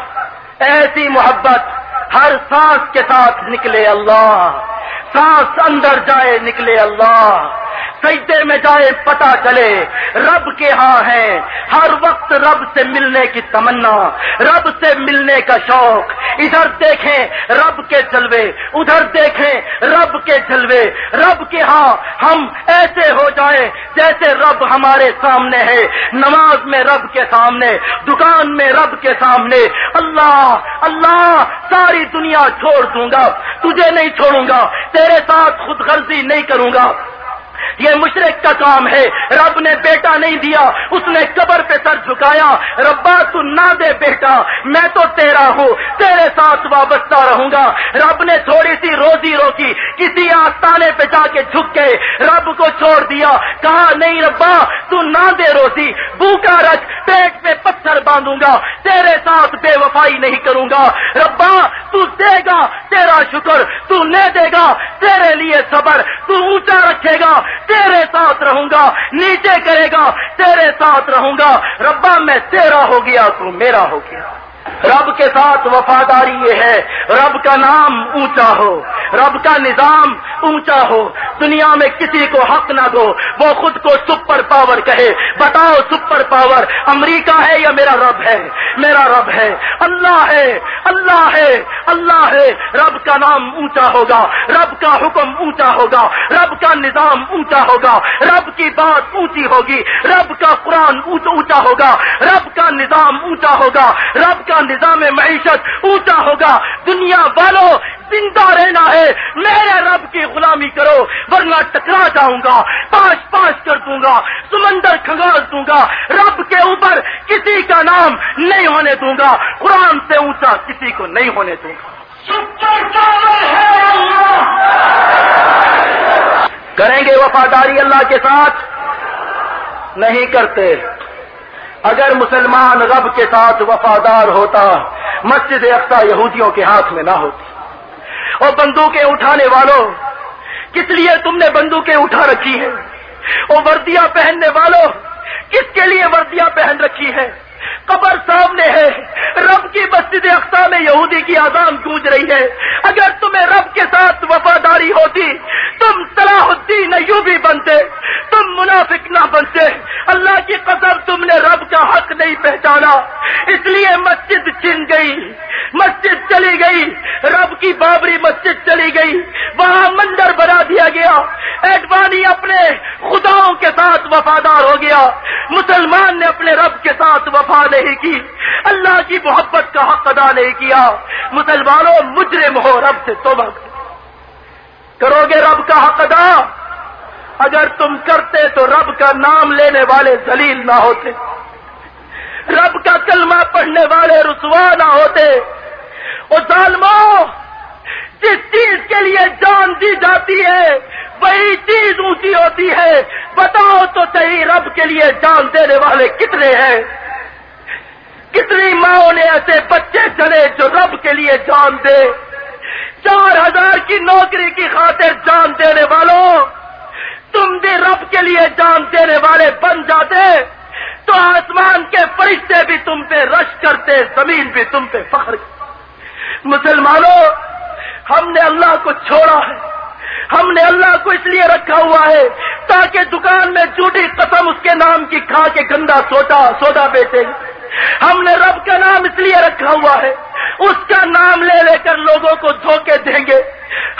ایسی محبت ہر سانس کے ساتھ نکلے اللہ سانس اندر جائے نکلے اللہ۔ سجدے میں جائے پتا چلے رب کے ہاں ہے ہر وقت رب سے ملنے کی تمنا، رب سے ملنے کا شوق۔ ادھر دیکھیں رب کے جلوے، ادھر دیکھیں رب کے جلوے۔ رب کے ہاں ہم ایسے ہو جائیں جیسے رب ہمارے سامنے ہے۔ نماز میں رب کے سامنے، دکان میں رب کے سامنے۔ اللہ اللہ، ساری دنیا چھوڑ دوں گا، تجھے نہیں چھوڑوں گا تیرے ساتھ خود غرضی نہیں کروں گا۔ یہ مشرق کا کام ہے۔ رب نے بیٹا نہیں دیا، اس نے قبر پہ سر جھکایا۔ ربا تو نہ دے بیٹا، میں تو تیرا ہوں، تیرے ساتھ وابستہ رہوں گا۔ رب نے تھوڑی سی روزی روکی، کسی آستانے پہ جا کے جھک کے رب کو چھوڑ دیا، کہا، نہیں ربا، تو نہ دے روزی، بھوکا رکھ، پیٹ پہ پتھر باندھوں گا، تیرے ساتھ بے وفائی نہیں کروں گا۔ ربا، تو دے گا، تیرا شکر، تو نہیں دے گا، تیرے لیے صبر، تو اونچا رکھے گا۔ تیرے ساتھ رہوں گا، نیچے کرے گا، تیرے ساتھ رہوں گا۔ ربا، میں تیرا ہو گیا، تو میرا ہو گیا۔ رب کے ساتھ وفاداری یہ ہے۔ رب کا نام اونچا ہو۔ رب کا نظام اونچا ہو۔ دنیا میں کسی کو حق نہ دو۔ وہ خود کو سپر پاور کہے۔ بتاؤ سپر پاور امریکہ ہے یا میرا رب ہے؟ میرا رب ہے۔ اللہ ہے۔ اللہ ہے۔ اللہ ہے۔ رب کا نام اونچا ہوگا۔ رب کا حکم اونچا ہوگا۔ رب کا نظام اونچا ہوگا۔ رب کی بات اونچی ہوگی۔ رب کا قرآن اونچا ہوگا۔ رب کا نظام اونچا ہوگا۔ رب کا نظام معیشت اونچا ہوگا۔ دنیا والوں زندہ رہنا ہے۔ میرے رب کی غلامی کرو ورنہ ٹکرا جاؤں گا۔ پاش پاش کر دوں گا سمندر کھنگال دوں گا۔ رب کے اوپر کسی کا نام نہیں ہونے دوں گا۔ قرآن سے اونچا کسی کو نہیں ہونے دوں گا۔ کریں گے وفاداری اللہ کے ساتھ؟ نہیں کرتے۔ اگر مسلمان رب کے ساتھ وفادار ہوتا، مسجد اقسا یہودیوں کے ہاتھ میں نہ ہوتی۔ اور بندوقیں اٹھانے والوں، کس لیے تم نے بندوقیں اٹھا رکھی ہیں؟ اور وردیاں پہننے والوں، کس کے لیے وردیاں پہن رکھی ہے قبر سامنے ہے۔ رب کی مسجد اقسا میں یہودی کی آزام گونج رہی ہے۔ اگر تمہیں رب کے ساتھ وفاداری ہوتی، تم صلاح الدین ایوبی بنتے، تم منافق نہ بنتے۔ اللہ کی قدر تم نے رب کا حق نہیں پہچانا۔ اس لیے مسجد چن گئی، مسجد چلی گئی۔ رب کی بابری مسجد چلی گئی۔ وہاں ایڈوانی اپنے خداؤں کے ساتھ وفادار ہو گیا۔ مسلمان نے اپنے رب کے ساتھ وفا نہیں کی۔ اللہ کی محبت کا حق ادا نہیں کیا۔ مسلمانوں، مجرم ہو رب سے توبہ۔ کرو گے رب کا حق ادا۔ اگر تم کرتے تو رب کا نام لینے والے ذلیل نہ ہوتے۔ رب کا کلمہ پڑھنے والے رسوا نہ ہوتے۔ اور ظالموں جس چیز کے لیے جان دی جاتی ہے، وہی چیز اونچی ہوتی ہے۔ بتاؤ تو صحیح رب کے لیے جان دینے والے کتنے ہیں؟ کتنی ماں نے ایسے بچے چلے جو رب کے لیے جان دے؟ چار ہزار کی نوکری کی خاطر جان دینے والوں، تم بھی رب کے لیے جان دینے والے بن جاتے، تو آسمان کے فرشتے بھی تم پہ رش کرتے، زمین بھی تم پہ فخر۔ مسلمانوں ہم نے اللہ کو چھوڑا ہے۔ ہم نے اللہ کو اس لیے رکھا ہوا ہے تاکہ دکان میں جھوٹی قسم اس کے نام کی کھا کے گندا سوٹا سودا بیچے۔ ہم نے رب کا نام اس لیے رکھا ہوا ہے۔ اس کا نام لے لے کر لوگوں کو دھوکے دیں گے۔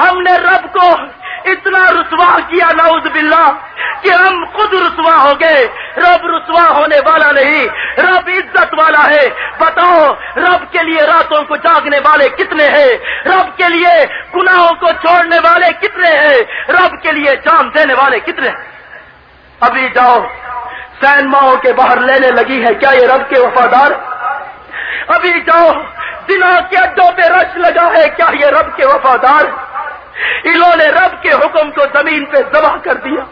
ہم نے رب کو اتنا رسوا کیا نعوذ باللہ کہ ہم خود رسوا ہو گئے۔ رب رسوا ہونے والا نہیں، رب عزت والا ہے۔ بتاؤ، رب کے لیے راتوں کو جاگنے والے کتنے ہیں؟ رب کے لیے گناہوں کو چھوڑنے والے کتنے ہیں؟ رب کے لیے جان دینے والے کتنے ہیں؟ ابھی جاؤ سینماؤں کے باہر لینے لگی ہے کیا یہ رب کے وفادار؟ ابھی جاؤ دنوں کے اڈوں پہ رش لگا ہے، کیا یہ رب کے وفادار؟ انہوں نے رب کے حکم کو زمین پہ ذبح کر دیا۔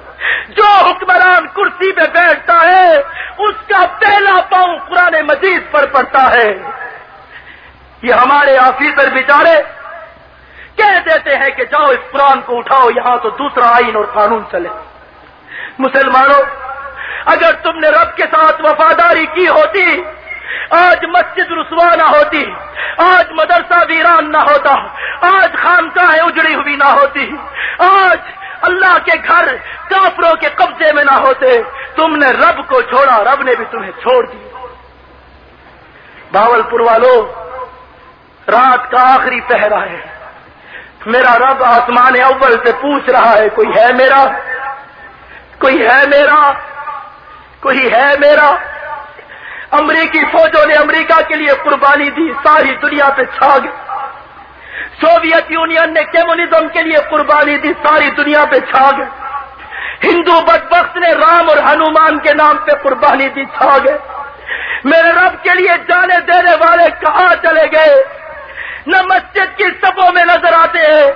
جو حکمران کرسی پہ بیٹھتا ہے، اس کا پہلا پاؤں قرآن مجید پر پڑتا ہے۔ یہ ہمارے آفیسر بیچارے کہہ دیتے ہیں کہ جاؤ اس قرآن کو اٹھاؤ، یہاں تو دوسرا آئین اور قانون چلے۔ مسلمانوں، اگر تم نے رب کے ساتھ وفاداری کی ہوتی آج مسجد رسوا نہ ہوتی، آج مدرسہ ویران نہ ہوتا، آج خانقاہیں اجڑی ہوئی نہ ہوتی، آج اللہ کے گھر کافروں کے قبضے میں نہ ہوتے، تم نے رب کو چھوڑا، رب نے بھی تمہیں چھوڑ دی۔ باول پور والوں رات کا آخری پہرا ہے۔ میرا رب آسمان اول سے پوچھ رہا ہے، کوئی ہے میرا؟ کوئی ہے میرا؟ کوئی ہے میرا؟ امریکی فوجوں نے امریکہ کے لیے قربانی دی، ساری دنیا پہ چھا گئی سوویت یونین نے کیمونزم کے لیے قربانی دی، ساری دنیا پہ چھا گئے ہندو بدبخت نے رام اور ہنومان کے نام پہ قربانی دی چھا گئے میرے رب کے لیے جانے دینے والے کہاں چلے گئے؟ نہ مسجد کی سبوں میں نظر آتے ہیں،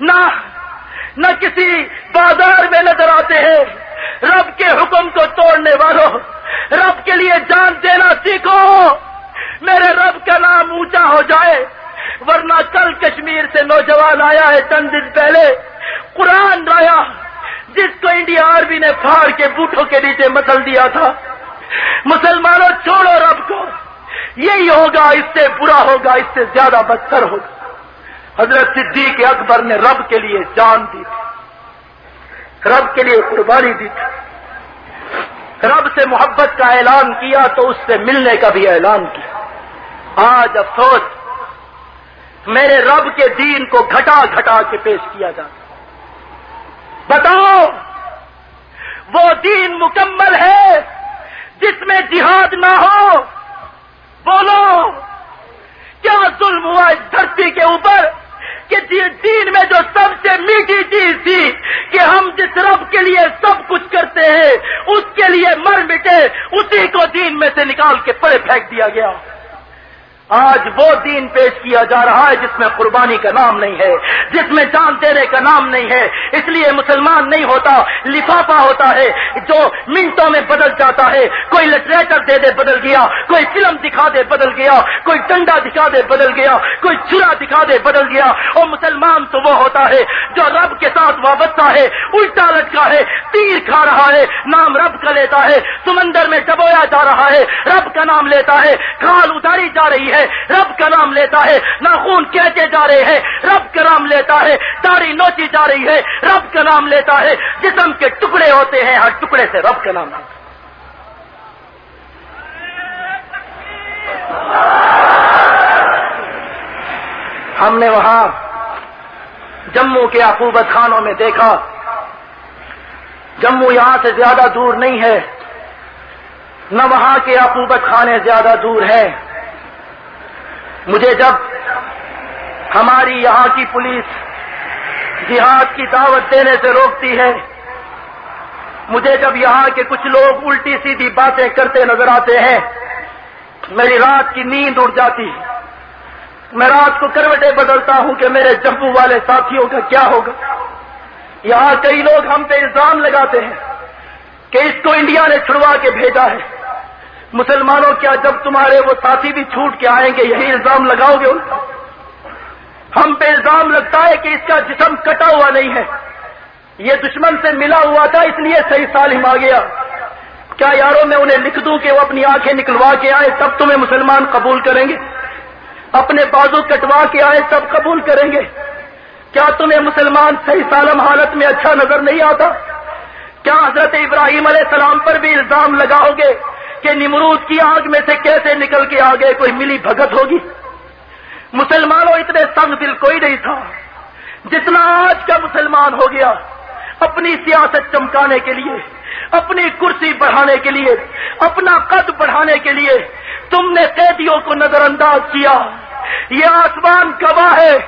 نہ نہ کسی بازار میں نظر آتے ہیں۔ رب کے حکم کو توڑنے والوں، رب کے لیے جان دینا سیکھو۔ میرے رب کا نام اونچا ہو جائے، ورنہ کل کشمیر سے نوجوان آیا ہے چند دن پہلے، قرآن لایا جس کو انڈیا آرمی نے پھاڑ کے بوٹوں کے نیچے مسل دیا تھا۔ مسلمانوں، چھوڑو رب کو۔ یہی ہوگا، اس سے برا ہوگا، اس سے زیادہ بدتر ہوگا۔ حضرت صدیق اکبر نے رب کے لیے جان دی تھی۔ رب کے لیے قربانی دی تھی۔ رب سے محبت کا اعلان کیا تو اس سے ملنے کا بھی اعلان کیا۔ آج افسوس، میرے رب کے دین کو گھٹا گھٹا کے پیش کیا جاتا بتاؤ، وہ دین مکمل ہے جس میں جہاد نہ ہو؟ بولو، کیا ظلم ہوا اس دھرتی کے اوپر؟ کہ دین میں جو سب سے میٹھی چیز تھی کہ ہم جس رب کے لیے سب کچھ کرتے ہیں، اس کے لیے مر مٹے، اسی کو دین میں سے نکال کے پڑے پھینک دیا گیا۔ آج وہ دین پیش کیا جا رہا ہے جس میں قربانی کا نام نہیں ہے، جس میں جان دینے کا نام نہیں ہے۔ اس لیے مسلمان نہیں ہوتا، لفافہ ہوتا ہے۔ جو منٹوں میں بدل جاتا ہے، کوئی لٹریچر دے دے بدل گیا، کوئی فلم دکھا دے بدل گیا، کوئی ڈنڈا دکھا دے بدل گیا، کوئی چرا دکھا دے بدل گیا۔ اور مسلمان تو وہ ہوتا ہے جو رب کے ساتھ وابستہ ہے، الٹا لٹکا ہے، تیر کھا رہا ہے، نام رب کا لیتا ہے، سمندر میں ڈبویا جا رہا ہے، رب کا نام لیتا ہے، کھال اتاری جا رہی ہے۔ ہے، رب کا نام لیتا ہے، ناخون کہتے جا رہے ہیں، رب کا نام لیتا ہے، داڑھی نوچی جا رہی ہے، رب کا نام لیتا ہے، جسم کے ٹکڑے ہوتے ہیں، ہر ٹکڑے سے رب کا نام لیتا ہم نے وہاں جموں کے عقوبت خانوں میں دیکھا۔ جموں یہاں سے زیادہ دور نہیں ہے، نہ وہاں کے عقوبت خانے زیادہ دور ہیں۔ مجھے جب ہماری یہاں کی پولیس جہاد کی دعوت دینے سے روکتی ہے، مجھے جب یہاں کے کچھ لوگ الٹی سیدھی باتیں کرتے نظر آتے ہیں، میری رات کی نیند اڑ جاتی میں رات کو کروٹیں بدلتا ہوں کہ میرے جموں والے ساتھیوں کا کیا ہوگا۔ یہاں کئی لوگ ہم پہ الزام لگاتے ہیں کہ اس کو انڈیا نے چھڑوا کے بھیجا ہے۔ مسلمانوں کیا جب تمہارے وہ ساتھی بھی چھوٹ کے آئیں گے، یہی الزام لگاؤ گے ان ہم پہ الزام لگتا ہے کہ اس کا جسم کٹا ہوا نہیں ہے۔ یہ دشمن سے ملا ہوا تھا، اس لیے صحیح سالم آ گیا۔ کیا یاروں، میں انہیں لکھ دوں کہ وہ اپنی آنکھیں نکلوا کے آئے، تب تمہیں مسلمان قبول کریں گے۔ اپنے بازو کٹوا کے آئے، تب قبول کریں گے۔ کیا تمہیں مسلمان صحیح سالم حالت میں اچھا نظر نہیں آتا؟ کیا حضرت ابراہیم علیہ السلام پر بھی الزام لگاؤ گے؟ کہ نمرود کی آگ میں سے کیسے نکل کے آگے کوئی ملی بھگت ہوگی؟ مسلمانوں اتنے سنگ دل کوئی نہیں تھا۔ جتنا آج کا مسلمان ہو گیا، اپنی سیاست چمکانے کے لیے، اپنی کرسی بڑھانے کے لیے، اپنا قد بڑھانے کے لیے تم نے قیدیوں کو نظر انداز کیا۔ یہ آسمان گواہ ہے۔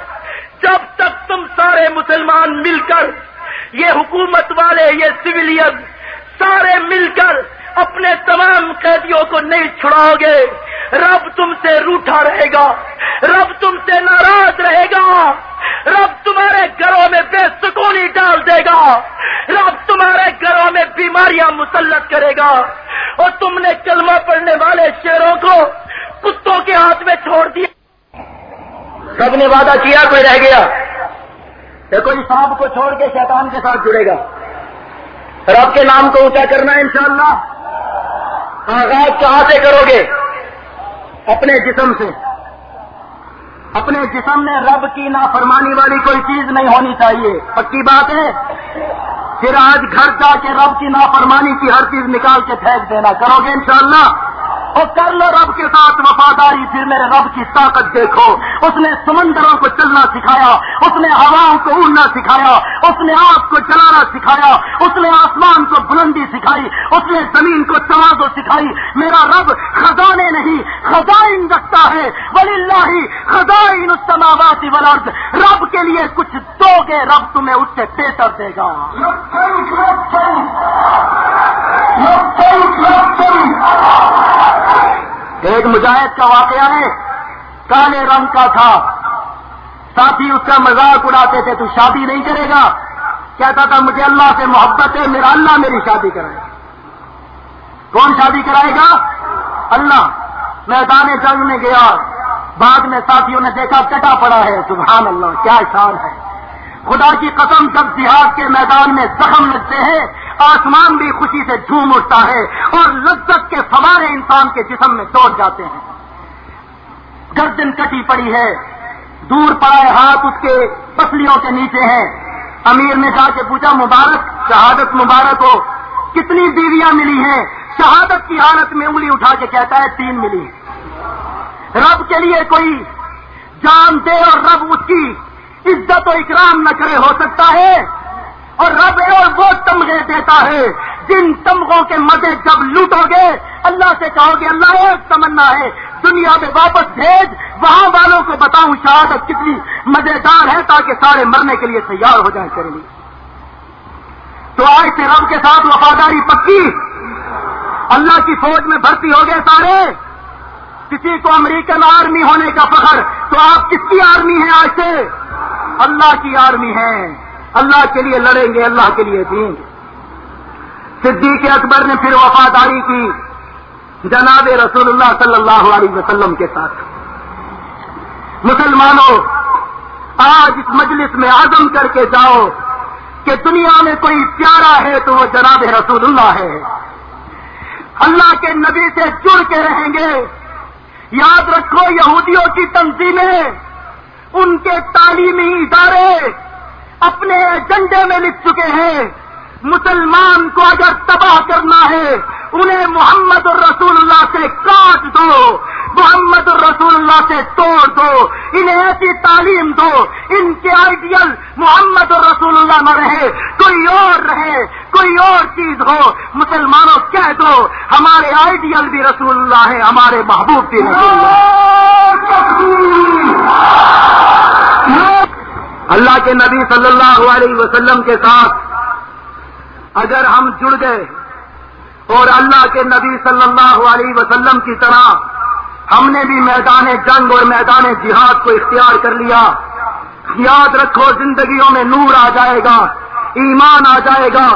جب تک تم سارے مسلمان مل کر، یہ حکومت والے، یہ سویلین سارے مل کر اپنے تمام قیدیوں کو نہیں چھڑاؤ گے۔ رب تم سے روٹا رہے گا۔ رب تم سے ناراض رہے گا۔ رب تمہارے گھروں میں بے سکونی ڈال دے گا۔ رب تمہارے گھروں میں بیماریاں مسلط کرے گا۔ اور تم نے کلمہ پڑھنے والے شیروں کو کتوں کے ہاتھ میں چھوڑ دیا۔ سب نے وعدہ کیا کوئی رہ گیا؟ دیکھو جی سانپ کو چھوڑ کے شیطان کے ساتھ جڑے گا۔ رب کے نام کو اونچا کرنا ہے انشاءاللہ۔ آغاز کہاں سے کرو گے؟ اپنے جسم سے۔ اپنے جسم میں رب کی نافرمانی والی کوئی چیز نہیں ہونی چاہیے۔ پکی بات ہے؟ پھر آج گھر جا کے رب کی نافرمانی کی ہر چیز نکال کے پھینک دینا۔ کرو گے انشاءاللہ؟ اور کر لو رب کے ساتھ وفاداری، پھر میرے رب کی طاقت دیکھو۔ اس نے سمندروں کو چلنا سکھایا، اس نے ہواؤں کو اڑنا سکھایا، اس نے آپ کو چلانا سکھایا، اس نے آسمان کو بلندی سکھائی، اس نے زمین کو توازو سکھائی۔ میرا رب خزانے نہیں، خزائن رکھتا ہے۔ ولی اللہ خزائن السماوات والارض۔ رب کے لیے کچھ دو گے، رب تمہیں اس سے بہتر دے گا۔ ایک مجاہد کا واقعہ ہے، کالے رنگ کا تھا۔ ساتھی اس کا مذاق اڑاتے تھے، تو شادی نہیں کرے گا۔ کہتا تھا، مجھے اللہ سے محبت ہے، میرا اللہ میری شادی کرائے۔ گا کون شادی کرائے گا؟ اللہ۔ میدان جنگ میں گیا۔ بعد میں ساتھیوں نے دیکھا کٹا پڑا ہے۔ سبحان اللہ، کیا اشار ہے۔ خدا کی قسم، جب جہاد کے میدان میں زخم لگتے ہیں آسمان بھی خوشی سے جھوم اٹھتا ہے اور لذت کے فوارے انسان کے جسم میں دوڑ جاتے ہیں۔ گردن کٹی پڑی ہے، دور پڑا ہے ہاتھ اس کے پسلیوں کے نیچے ہیں۔ امیر نے جا کے پوچھا مبارک، شہادت مبارک ہو، کتنی بیویاں ملی ہیں۔ شہادت کی حالت میں انگلی اٹھا کے کہتا ہے، تین ملی رب کے لیے کوئی جان دے اور رب اس کی عزت و اکرام نہ کرے، ہو سکتا ہے؟ اور رب اور وہ تمغے دیتا ہے۔ جن تمغوں کے مزے جب لوٹو گے، اللہ سے کہو گے، اللہ ایک تمنا ہے۔ دنیا میں واپس بھیج، وہاں والوں کو بتاؤں شہادت کتنی مزیدار ہے تاکہ سارے مرنے کے لیے تیار ہو جائیں کریں گے تو آج سے رب کے ساتھ وفاداری پکی۔ اللہ کی فوج میں بھرتی ہو گئے سارے۔ کسی کو امریکن آرمی ہونے کا فخر، تو آپ کس کی آرمی ہیں آج سے؟ اللہ کی آرمی ہے اللہ کے لیے لڑیں گے، اللہ کے لیے دیں گے۔ صدیق اکبر نے پھر وفاداری کی جناب رسول اللہ صلی اللہ علیہ وسلم کے ساتھ۔ مسلمانوں، آج اس مجلس میں عزم کر کے جاؤ کہ دنیا میں کوئی پیارا ہے تو وہ جناب رسول اللہ ہے۔ اللہ کے نبی سے جڑ کے رہیں گے۔ یاد رکھو یہودیوں کی تنظیمیں، ان کے تعلیمی ادارے اپنے ایجنڈے میں لکھ چکے ہیں۔ مسلمان کو اگر تباہ کرنا ہے انہیں محمد الرسول اللہ سے کاٹ دو۔ محمد الرسول اللہ سے توڑ دو۔ انہیں ایسی تعلیم دو۔ ان کے آئیڈیل محمد الرسول اللہ نہ رہے۔ کوئی اور رہے۔ کوئی اور چیز ہو۔ مسلمانوں کہہ دو ہمارے آئیڈیل بھی رسول اللہ ہے ہمارے محبوب بھی رسول اللہ اللہ کے نبی صلی اللہ علیہ وسلم کے ساتھ اگر ہم جڑ گئے اور اللہ کے نبی صلی اللہ علیہ وسلم کی طرح ہم نے بھی میدان جنگ اور میدان جہاد کو اختیار کر لیا، یاد رکھو زندگیوں میں نور آ جائے گا، ایمان آ جائے گا۔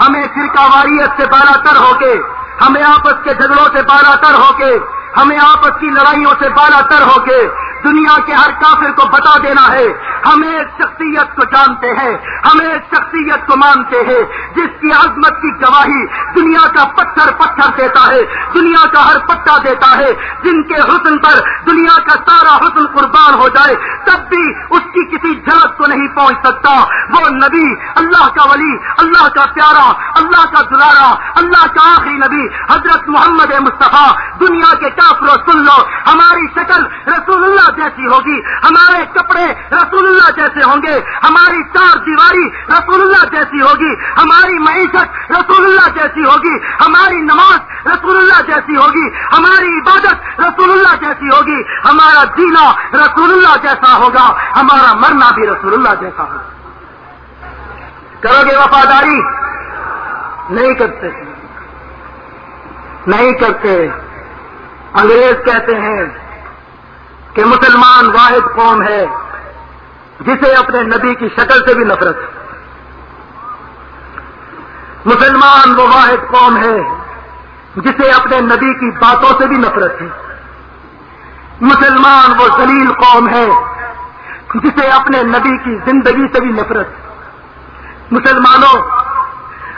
ہمیں فرقہ واریت سے بالا تر ہو کے، ہمیں آپس کے جھگڑوں سے بالا تر ہو کے ہمیں آپس کی لڑائیوں سے بالا تر ہو کے دنیا کے ہر کافر کو بتا دینا ہے۔ ہم ایک شخصیت کو جانتے ہیں، ہم ایک شخصیت کو مانتے ہیں۔ جس کی عظمت کی گواہی دنیا کا پتھر پتھر دیتا ہے، دنیا کا ہر پٹا دیتا ہے۔ جن کے حسن پر دنیا کا سارا حسن قربان ہو جائے، تب بھی اس کی کسی جھلک کو نہیں پہنچ سکتا۔ وہ نبی، اللہ کا ولی، اللہ کا پیارا، اللہ کا دلارا، اللہ کا آخری نبی، حضرت محمد مصطفیٰ، دنیا کے کافروں سن لو ہماری شکل رسول اللہ جیسی ہوگی، ہمارے کپڑے رسول اللہ جیسے ہوں گے، ہماری چار دیواری رسول اللہ جیسی ہوگی، ہماری معیشت رسول اللہ جیسی ہوگی، ہماری نماز رسول اللہ جیسی ہوگی، ہماری عبادت رسول اللہ جیسی ہوگی، ہمارا جینا رسول اللہ جیسا ہوگا، ہمارا مرنا بھی رسول اللہ جیسا ہوگا۔ کرو گے وفاداری؟ نہیں کرتے۔ نہیں کرتے۔ انگریز کہتے ہیں کہ مسلمان واحد قوم ہے، جسے اپنے نبی کی شکل سے بھی نفرت۔ ہے مسلمان وہ واحد قوم ہے، جسے اپنے نبی کی باتوں سے بھی نفرت ہے۔ مسلمان وہ ذلیل قوم ہے، جسے اپنے نبی کی زندگی سے بھی نفرت۔ ہے مسلمانوں،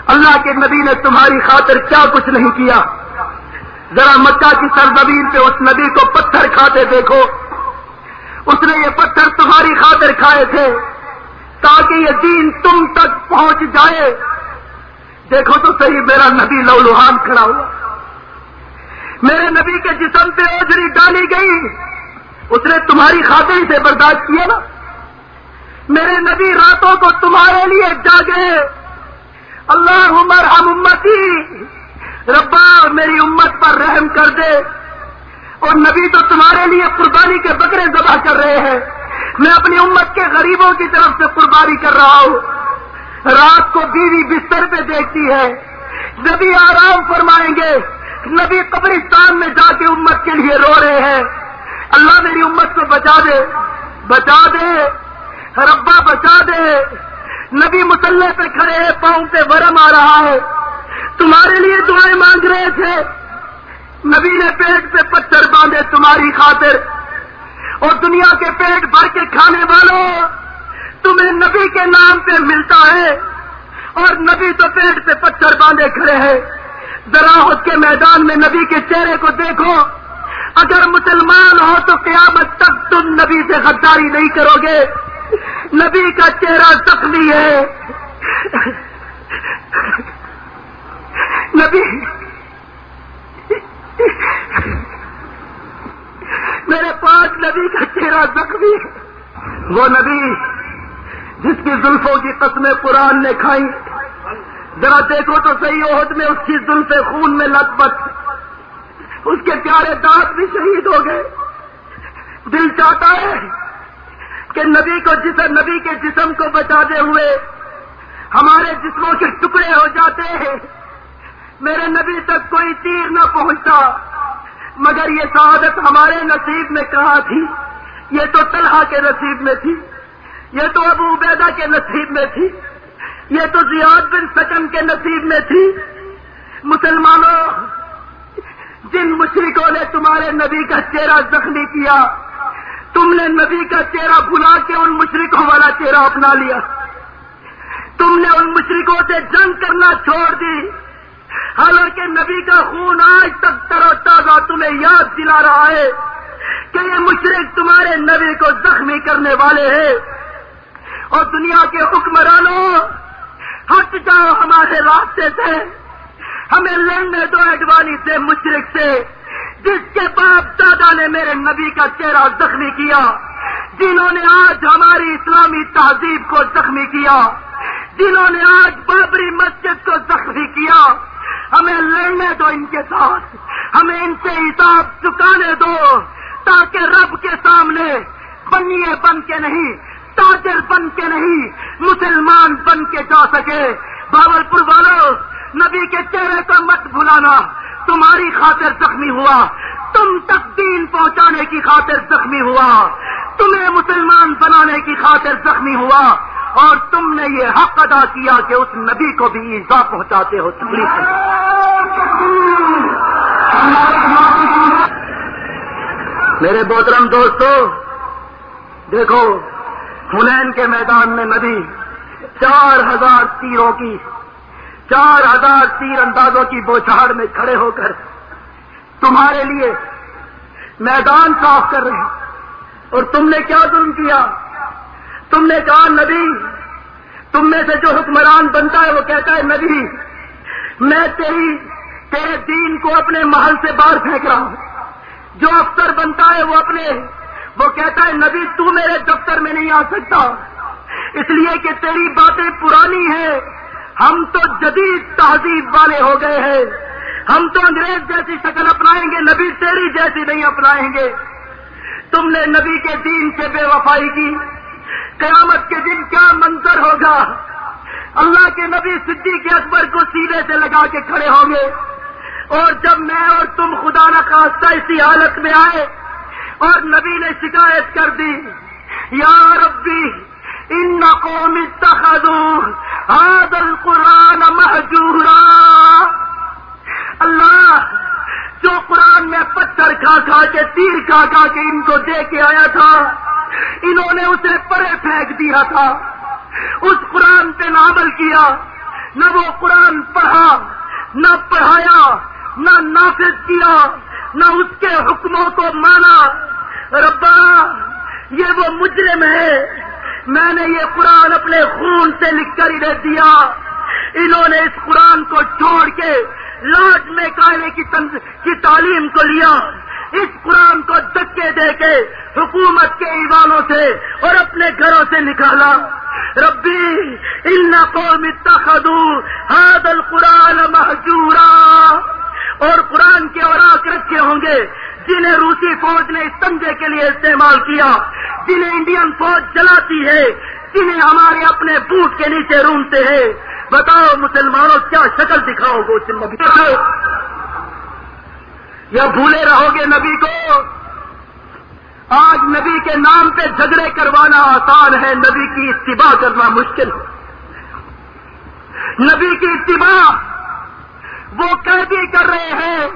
اللہ کے نبی نے تمہاری خاطر کیا کچھ نہیں کیا؟ ذرا مکہ کی سرزمین پہ اس نبی کو پتھر کھاتے دیکھو۔ اس نے یہ پتھر تمہاری خاطر کھائے تھے تاکہ یہ دین تم تک پہنچ جائے۔ دیکھو تو صحیح میرا نبی لو لوہان کھڑا ہوا۔ میرے نبی کے جسم پہ اوجری ڈالی گئی۔ اس نے تمہاری خاطر سے برداشت کیا نا۔ میرے نبی راتوں کو تمہارے لیے جاگے۔ اللہ عمر ہم امتی۔ ربا میری امت پر رحم کر دے۔ اور نبی تو تمہارے لیے قربانی کے بکرے ذبح کر رہے ہیں۔ میں اپنی امت کے غریبوں کی طرف سے قربانی کر رہا ہوں۔ رات کو بیوی بستر پہ دیکھتی ہے۔ نبی آرام فرمائیں گے۔ نبی قبرستان میں جا کے امت کے لیے رو رہے ہیں۔ اللہ میری امت کو بچا دے۔ بچا دے۔ ربا بچا دے۔ نبی مسلح پہ کھڑے ہیں، پاؤں پہ ورم آ رہا ہے۔ تمہارے لیے دعائیں مانگ رہے تھے۔ نبی نے پیٹ پہ پتھر باندھے تمہاری خاطر۔ اور دنیا کے پیٹ بھر کے کھانے والوں تمہیں نبی کے نام پہ ملتا ہے۔ اور نبی تو پیٹ پہ پتھر باندھے کھڑے ہیں۔ ذرا اس کے میدان میں نبی کے چہرے کو دیکھو۔ اگر مسلمان ہو تو قیامت تک تم نبی سے غداری نہیں کرو گے۔ نبی کا چہرہ زخمی ہے۔ نبی۔ میرے پاس نبی کا چہرہ زخمی ہے۔ وہ نبی جس کی زلفوں کی قسمیں قرآن نے کھائی ذرا دیکھو تو صحیح، عہد میں اس کی زلف خون میں لت پت اس کے پیارے دانت بھی شہید ہو گئے۔ دل چاہتا ہے کہ نبی کو جسم، نبی کے جسم کو بچاتے ہوئے ہمارے جسموں کے ٹکڑے ہو جاتے ہیں۔ میرے نبی تک کوئی تیر نہ پہنچتا۔ مگر یہ سعادت ہمارے نصیب میں کہاں تھی۔ یہ تو طلحہ کے نصیب میں تھی۔ یہ تو ابو عبیدہ کے نصیب میں تھی۔ یہ تو زیاد بن سکن کے نصیب میں تھی۔ مسلمانوں، جن مشرقوں نے تمہارے نبی کا چہرہ زخمی کیا، تم نے نبی کا چہرہ بھلا کے ان مشرقوں والا چہرہ اپنا لیا۔ تم نے ان مشرقوں سے جنگ کرنا چھوڑ دی۔ حالانکہ نبی کا خون آج تک ترو تازہ تمہیں یاد دلا رہا ہے کہ یہ مشرق تمہارے نبی کو زخمی کرنے والے ہیں۔ اور دنیا کے حکمرانوں، ہٹ جاؤ ہمارے راستے سے۔ ہمیں لڑنے دو اڈوانی سے مشرق سے۔ جس کے باپ دادا نے میرے نبی کا چہرہ زخمی کیا، جنہوں نے آج ہماری اسلامی تہذیب کو زخمی کیا، جنہوں نے آج بابری مسجد کو زخمی کیا۔ ہمیں لڑنے دو ان کے ساتھ۔ ہمیں ان سے حساب چکانے دو تاکہ رب کے سامنے بنیے بن کے نہیں، تاجر بن کے نہیں، مسلمان بن کے جا سکے۔ باول پور والوں نبی کے چہرے کو مت بھلانا۔ تمہاری خاطر زخمی ہوا۔ تم تک دین پہنچانے کی خاطر زخمی ہوا۔ تمہیں مسلمان بنانے کی خاطر زخمی ہوا۔ اور تم نے یہ حق ادا کیا کہ اس نبی کو بھی ایزا پہنچاتے ہو تکلیف میرے بوترم دوستو، دیکھو، ہنین کے میدان میں نبی چار ہزار تیروں کی، چار ہزار تیر اندازوں کی بوچھاڑ میں کھڑے ہو کر تمہارے لیے میدان صاف کر رہے ہیں۔ اور تم نے کیا ظلم کیا؟ تم نے کہا نبی، تم میں سے جو حکمران بنتا ہے وہ کہتا ہے نبی، میں تیری، تیرے دین کو اپنے محل سے باہر پھینک رہا ہوں۔ جو افسر بنتا ہے وہ اپنے، وہ کہتا ہے نبی، تو میرے دفتر میں نہیں آ سکتا۔ اس لیے کہ تیری باتیں پرانی ہیں۔ ہم تو جدید تہذیب والے ہو گئے ہیں۔ ہم تو انگریز جیسی شکل اپنائیں گے، نبی تیری جیسی نہیں اپنائیں گے۔ تم نے نبی کے دین سے بے وفائی کی۔ قیامت کے دن کیا منظر ہوگا؟ اللہ کے نبی صدیق کے اکبر کو سیدھے سے لگا کے کھڑے ہوں گے۔ اور جب میں اور تم خدا نخواستہ اسی حالت میں آئے اور نبی نے شکایت کر دی، یا ربی، ان قوم اتخذوا هذا القرآن محجورا اللہ، جو قرآن میں پتھر کھا کھا کے تیر کھا کھا کے ان کو دے کے آیا تھا انہوں نے اسے پرے پھینک دیا تھا۔ اس قرآن پہ نہ عمل کیا۔ نہ وہ قرآن پڑھا، نہ پڑھایا، نہ نافذ کیا، نہ اس کے حکموں کو مانا۔ ربا، یہ وہ مجرم ہے۔ میں نے یہ قرآن اپنے خون سے لکھ کر انہیں دیا۔ انہوں نے اس قرآن کو چھوڑ کے لاٹ میں کائنے کی کی تعلیم کو لیا۔ اس قرآن کو دکے دے کے حکومت کے ایوانوں سے اور اپنے گھروں سے نکالا۔ ربی، ان قوم اتخذوا هذا القرآن محجورا اور قرآن کے اوراق رکھے ہوں گے، جنہیں روسی فوج نے استنجے کے لیے استعمال کیا، جنہیں انڈین فوج جلاتی ہے، جنہیں ہمارے اپنے بوٹ کے نیچے رومتے ہیں۔ بتاؤ مسلمانوں، کیا شکل دکھاؤ گے اس نبی کو یا بھولے رہو گے نبی کو؟ آج نبی کے نام پہ جھگڑے کروانا آسان ہے، نبی کی اتباع کرنا مشکل ہے۔ نبی کی اتباع وہ قیدی کر رہے ہیں،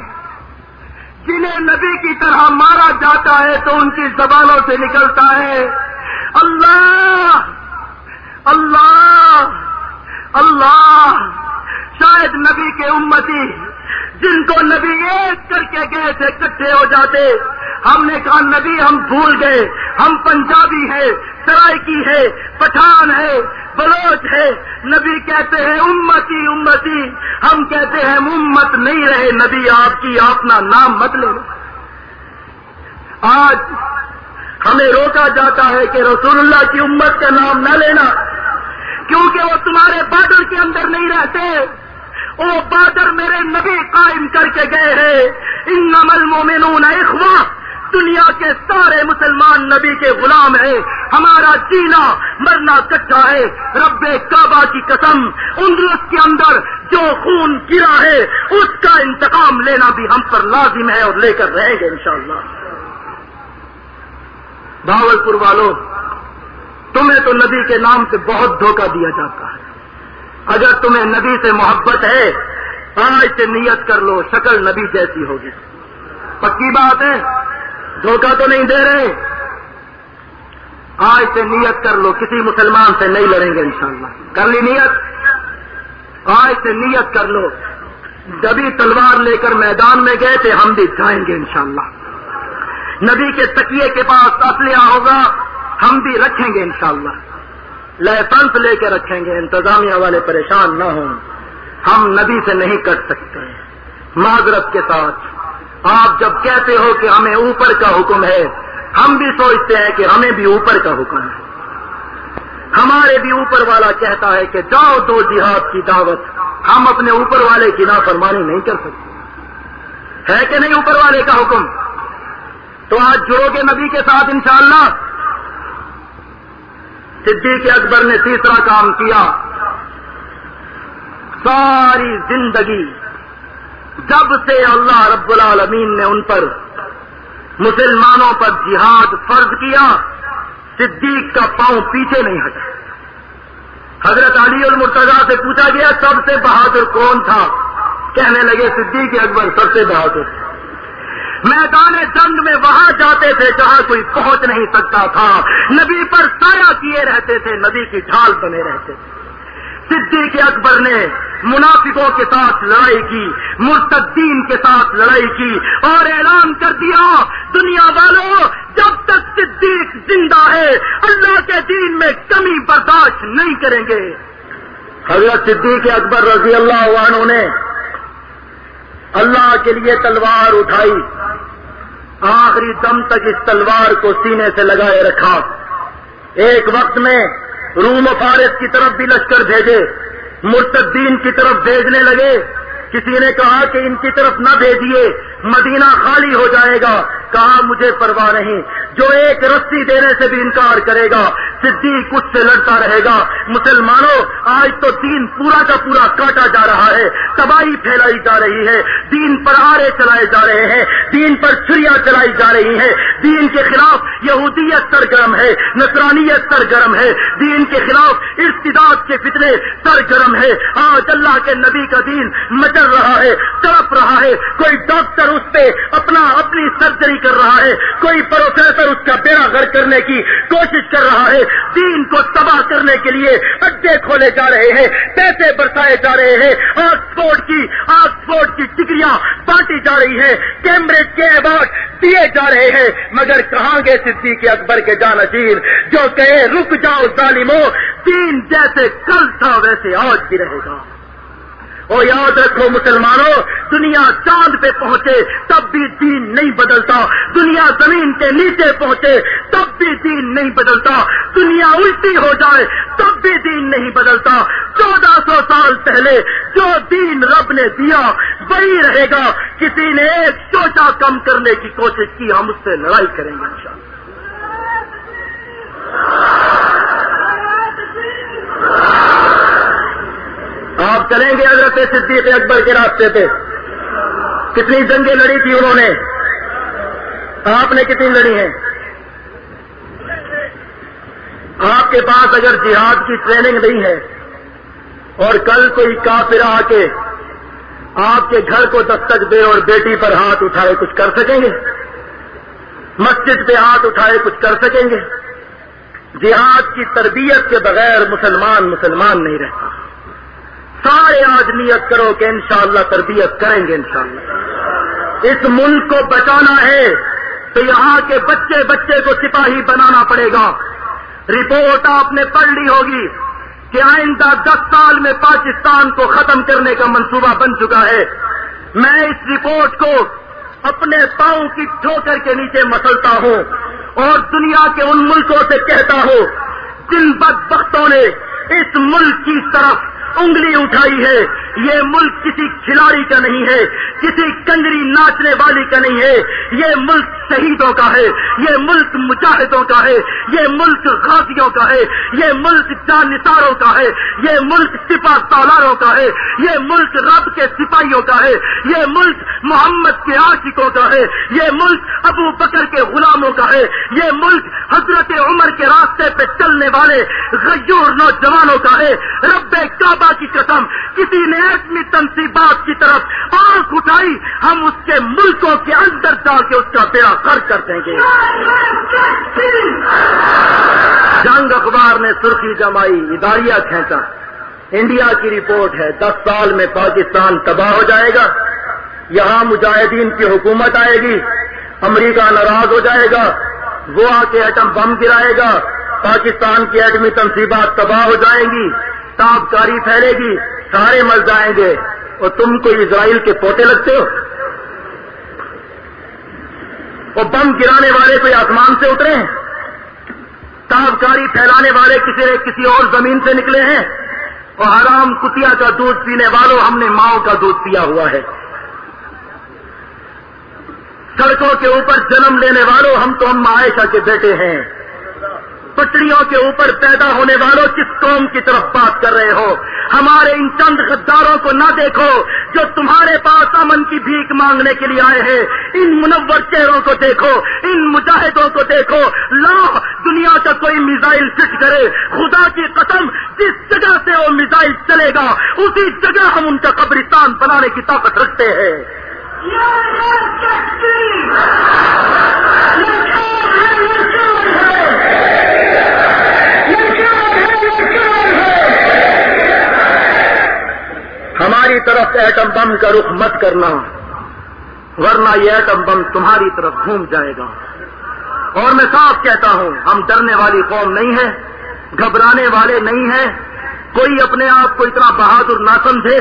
جنہیں نبی کی طرح مارا جاتا ہے تو ان کی زبانوں سے نکلتا ہے۔ اللہ اللہ اللہ، شاید نبی کے امتی جن کو نبی ایک کر کے گئے تھے کٹھے ہو جاتے۔ ہم نے کہا، نبی، ہم بھول گئے۔ ہم پنجابی ہیں، سرائکی ہے پٹھان ہے بلوچ ہے نبی کہتے ہیں، امتی امتی۔ ہم کہتے ہیں، امت نہیں رہے۔ نبی، آپ کی اپنا نام مت لے لو۔ آج ہمیں روکا جاتا ہے کہ رسول اللہ کی امت کا نام نہ لینا، کیونکہ وہ تمہارے بارڈر کے اندر نہیں رہتے۔ وہ بارڈر میرے نبی قائم کر کے گئے ہیں۔ ان نمل مومنون اخوا دنیا کے سارے مسلمان نبی کے غلام ہیں۔ ہمارا جینا مرنا کچا ہے۔ رب کعبہ کی قسم اندرس کے اندر جو خون گرا ہے، اس کا انتقام لینا بھی ہم پر لازم ہے اور لے کر رہیں گے انشاءاللہ۔ بھاول پور والوں تمہیں تو نبی کے نام سے بہت دھوکہ دیا جاتا ہے۔ اگر تمہیں نبی سے محبت ہے آج سے نیت کر لو، شکل نبی جیسی ہوگی۔ پکی بات ہے، دھوکہ تو نہیں دے رہے۔ آج سے نیت کر لو، کسی مسلمان سے نہیں لڑیں گے انشاءاللہ۔ کر لی نیت۔ آج سے نیت کر لو۔ جبھی تلوار لے کر میدان میں گئے تھے، ہم بھی جائیں گے انشاءاللہ۔ نبی کے تکیے کے پاس اسلحہ ہوگا، ہم بھی رکھیں گے انشاءاللہ۔ لائسنس لے کے رکھیں گے، انتظامیہ والے پریشان نہ ہوں۔ ہم نبی سے نہیں کٹ سکتے۔ معذرت کے ساتھ۔ آپ جب کہتے ہو کہ ہمیں اوپر کا حکم ہے، ہم بھی سوچتے ہیں کہ ہمیں بھی اوپر کا حکم ہے۔ ہمارے بھی اوپر والا کہتا ہے کہ جاؤ دو جہاد کی دعوت۔ ہم اپنے اوپر والے کی نافرمانی نہیں کر سکتے۔ ہے کہ نہیں اوپر والے کا حکم؟ تو آج جڑو گے نبی کے ساتھ انشاءاللہ۔ صدیق اکبر نے تیسرا کام کیا۔ ساری زندگی جب سے اللہ رب العالمین نے ان پر مسلمانوں پر جہاد فرض کیا، صدیق کا پاؤں پیچھے نہیں ہٹا۔ حضرت علی المرتضی سے پوچھا گیا، سب سے بہادر کون تھا؟ کہنے لگے، صدیق اکبر سب سے بہادر میدان جنگ میں وہاں جاتے تھے جہاں کوئی پہنچ نہیں سکتا تھا۔ نبی پر سایہ کیے رہتے تھے، نبی کی ڈھال بنے رہتے تھے۔ صدیق اکبر نے منافقوں کے ساتھ لڑائی کی، مرتدین کے ساتھ لڑائی کی اور اعلان کر دیا، دنیا والوں جب تک صدیق زندہ ہے، اللہ کے دین میں کمی برداشت نہیں کریں گے۔ حضرت صدیق اکبر رضی اللہ عنہ نے اللہ کے لیے تلوار اٹھائی، آخری دم تک اس تلوار کو سینے سے لگائے رکھا۔ ایک وقت میں روم و فارس کی طرف بھی لشکر بھیجے، مرتدین کی طرف بھیجنے لگے۔ کسی نے کہا کہ ان کی طرف نہ بھیجیے، مدینہ خالی ہو جائے گا۔ کہا، مجھے پرواہ نہیں۔ جو ایک رسی دینے سے بھی انکار کرے گا، صدیق اس سے لڑتا رہے گا۔ مسلمانوں، آج تو دین پورا کا پورا کاٹا جا رہا ہے، تباہی پھیلائی جا رہی ہے، دین پر آرے چلائے جا رہے ہیں، دین پر چھریاں چلائی جا رہی ہیں۔ دین کے خلاف یہودیت سرگرم ہے، نصرانیت سرگرم ہے، دین کے خلاف ارتداد کے فتنے سرگرم ہے آج اللہ کے نبی کا دین مچل رہا ہے، تڑپ رہا ہے۔ کوئی ڈاکٹر اس پہ اپنا اپنی سرجری کر رہا ہے، کوئی پروفیسر اس کا بیڑا گھر کرنے کی کوشش کر رہا ہے، دین کو تباہ کرنے کے لیے اڈے کھولے جا رہے ہیں پیسے برسائے جا رہے ہیں آکسفورڈ کی آکسفورڈ کی ڈگریاں بانٹی جا رہی ہیں کیمبرج کے ایوارڈ دیے جا رہے ہیں۔ مگر کہاں گے صدیق کے اکبر کے جانشین جو کہے رک جاؤ ظالموں، دین جیسے کل تھا ویسے آج بھی رہے گا۔ اور یاد رکھو مسلمانوں، دنیا چاند پہ پہنچے تب بھی دین نہیں بدلتا۔ دنیا زمین کے نیچے پہنچے تب بھی دین نہیں بدلتا۔ دنیا الٹی ہو جائے تب بھی دین نہیں بدلتا۔ چودہ سو سال پہلے جو دین رب نے دیا، وہی رہے گا۔ کسی نے ایک چوچا کم کرنے کی کوشش کی، ہم اس سے لڑائی کریں گے انشاءاللہ۔ آپ چلیں گے حضرت صدیق اکبر کے راستے پہ۔ کتنی جنگیں لڑی تھی انہوں نے۔ آپ نے کتنی لڑی ہیں۔ آپ کے پاس اگر جہاد کی ٹریننگ نہیں ہے اور کل کوئی کافر آ کے آپ کے گھر کو دستک دے اور بیٹی پر ہاتھ اٹھائے، کچھ کر سکیں گے؟ مسجد پہ ہاتھ اٹھائے، کچھ کر سکیں گے؟ جہاد کی تربیت کے بغیر مسلمان مسلمان نہیں رہتا۔ سارے آج نیت کرو کہ انشاءاللہ تربیت کریں گے انشاءاللہ۔ اس ملک کو بچانا ہے تو یہاں کے بچے بچے کو سپاہی بنانا پڑے گا۔ رپورٹ آپ نے پڑھ لی ہوگی کہ آئندہ دس سال میں پاکستان کو ختم کرنے کا منصوبہ بن چکا ہے۔ میں اس رپورٹ کو اپنے پاؤں کی ٹھوکر کے نیچے مسلتا ہوں اور دنیا کے ان ملکوں سے کہتا ہوں جن بدبختوں نے اس ملک کی طرف انگلی اٹھائی ہے یہ ملک کسی کھلاڑی کا نہیں ہے کسی کنجری ناچنے والی کا نہیں ہے یہ ملک شہیدوں کا ہے یہ ملک مجاہدوں کا ہے یہ ملک غازیوں کا ہے یہ ملک جان کا ہے یہ ملک سپا سالاروں کا ہے یہ ملک رب کے سپاہیوں کا ہے یہ ملک محمد کے عاشقوں کا ہے یہ ملک ابو بکر کے غلاموں کا ہے یہ ملک حضرت عمر کے راستے پہ چلنے والے غیور نوجوانوں کا ہے رب کعبہ کی قسم، کسی نے ایٹمی تنصیبات کی طرف آنکھ اٹھائی، ہم اس کے ملکوں کے اندر جا کے اس کا بیڑا کر کر دیں گے۔ جنگ اخبار نے سرخی جمائی، اداریہ کھینچا۔ انڈیا کی رپورٹ ہے، دس سال میں پاکستان تباہ ہو جائے گا۔ یہاں مجاہدین کی حکومت آئے گی۔ امریکہ ناراض ہو جائے گا۔ وہ آ کے ایٹم بم گرائے گا۔ پاکستان کی ایٹمی تنصیبات تباہ ہو جائیں گی۔ تابکاری پھیلے گی، سارے مر جائیں گے۔ اور تم کو اسرائیل کے پوتے لگتے ہو۔ وہ بم گرانے والے کوئی آسمان سے اترے ہیں۔ تابکاری پھیلانے والے کسی نے کسی اور زمین سے نکلے ہیں۔ اور حرام کتیا کا دودھ پینے والوں ہم نے ماؤں کا دودھ پیا ہوا ہے۔ سڑکوں کے اوپر جنم لینے والوں ہم تو ہم عائشہ کے بیٹے ہیں۔ پٹڑیوں کے اوپر پیدا ہونے والوں کس قوم کی طرف بات کر رہے ہو؟ ہمارے ان چند غداروں کو نہ دیکھو جو تمہارے پاس امن کی بھیک مانگنے کے لیے آئے ہیں۔ ان منور چہروں کو دیکھو، ان مجاہدوں کو دیکھو۔ لا دنیا کا کوئی میزائل فٹ کرے، خدا کی قسم، جس جگہ سے وہ میزائل چلے گا، اسی جگہ ہم ان کا قبرستان بنانے کی طاقت رکھتے ہیں۔ ہماری طرف ایٹم بم کا رخ مت کرنا، ورنہ یہ ایٹم بم تمہاری طرف گھوم جائے گا۔ اور میں صاف کہتا ہوں، ہم ڈرنے والی قوم نہیں ہے گھبرانے والے نہیں ہیں۔ کوئی اپنے آپ کو اتنا بہادر نہ سمجھے۔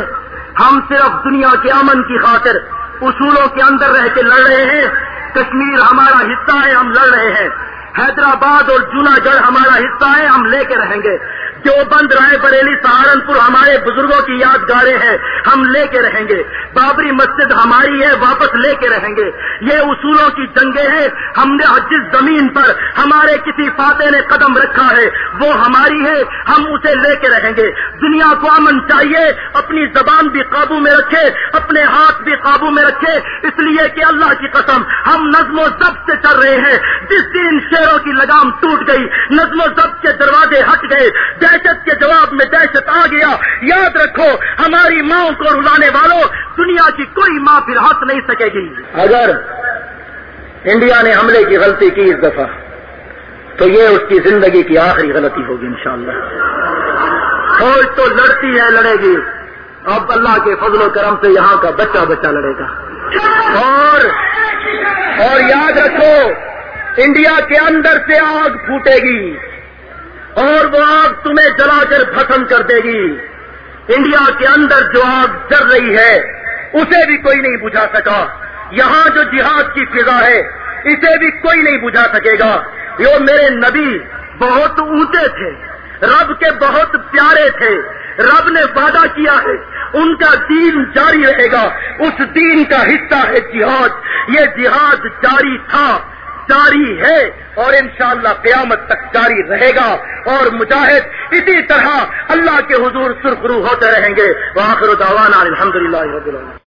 ہم صرف دنیا کے امن کی خاطر اصولوں کے اندر رہ کے لڑ رہے ہیں۔ کشمیر ہمارا حصہ ہے، ہم لڑ رہے ہیں۔ حیدرآباد اور جونا گڑھ ہمارا حصہ ہے، ہم لے کے رہیں گے۔ جو بند رائے بریلی سہارنپور ہمارے بزرگوں کی یادگاریں ہیں، ہم لے کے رہیں گے۔ بابری مسجد ہماری ہے، واپس لے کے رہیں گے۔ یہ اصولوں کی جنگیں ہیں، ہم نے جس زمین پر ہمارے کسی فاتح نے قدم رکھا ہے، وہ ہماری ہے، ہم اسے لے کے رہیں گے۔ دنیا کو امن چاہیے، اپنی زبان بھی قابو میں رکھے، اپنے ہاتھ بھی قابو میں رکھے۔ اس لیے کہ اللہ کی قسم، ہم نظم و ضبط سے چل رہے ہیں۔ جس دن شیروں کی لگام ٹوٹ گئی، نظم و ضبط کے دروازے ہٹ گئے۔ دہشت کے جواب میں دہشت آ گیا۔ یاد رکھو ہماری ماں کو رلانے والوں دنیا کی کوئی ماں پھر ہنس نہیں سکے گی۔ اگر انڈیا نے حملے کی غلطی کی اس دفعہ تو یہ اس کی زندگی کی آخری غلطی ہوگی انشاءاللہ۔ فوج تو لڑتی ہے لڑے گی۔ اب اللہ کے فضل و کرم سے یہاں کا بچہ بچہ لڑے گا۔ اور اور یاد رکھو انڈیا کے اندر سے آگ پھوٹے گی۔ اور وہ آگ تمہیں جلا کر ختم کر دے گی۔ انڈیا کے اندر جو آگ جل رہی ہے، اسے بھی کوئی نہیں بجھا سکا۔ یہاں جو جہاد کی فضا ہے، اسے بھی کوئی نہیں بجھا سکے گا۔ یہ میرے نبی، بہت اونچے تھے۔ رب کے بہت پیارے تھے۔ رب نے وعدہ کیا ہے، ان کا دین جاری رہے گا۔ اس دین کا حصہ ہے جہاد۔ یہ جہاد جاری تھا۔ جاری ہے اور انشاءاللہ قیامت تک جاری رہے گا اور مجاہد اسی طرح اللہ کے حضور سرخرو ہوتے رہیں گے۔ وہ آخر الحمدللہ الحمد للہ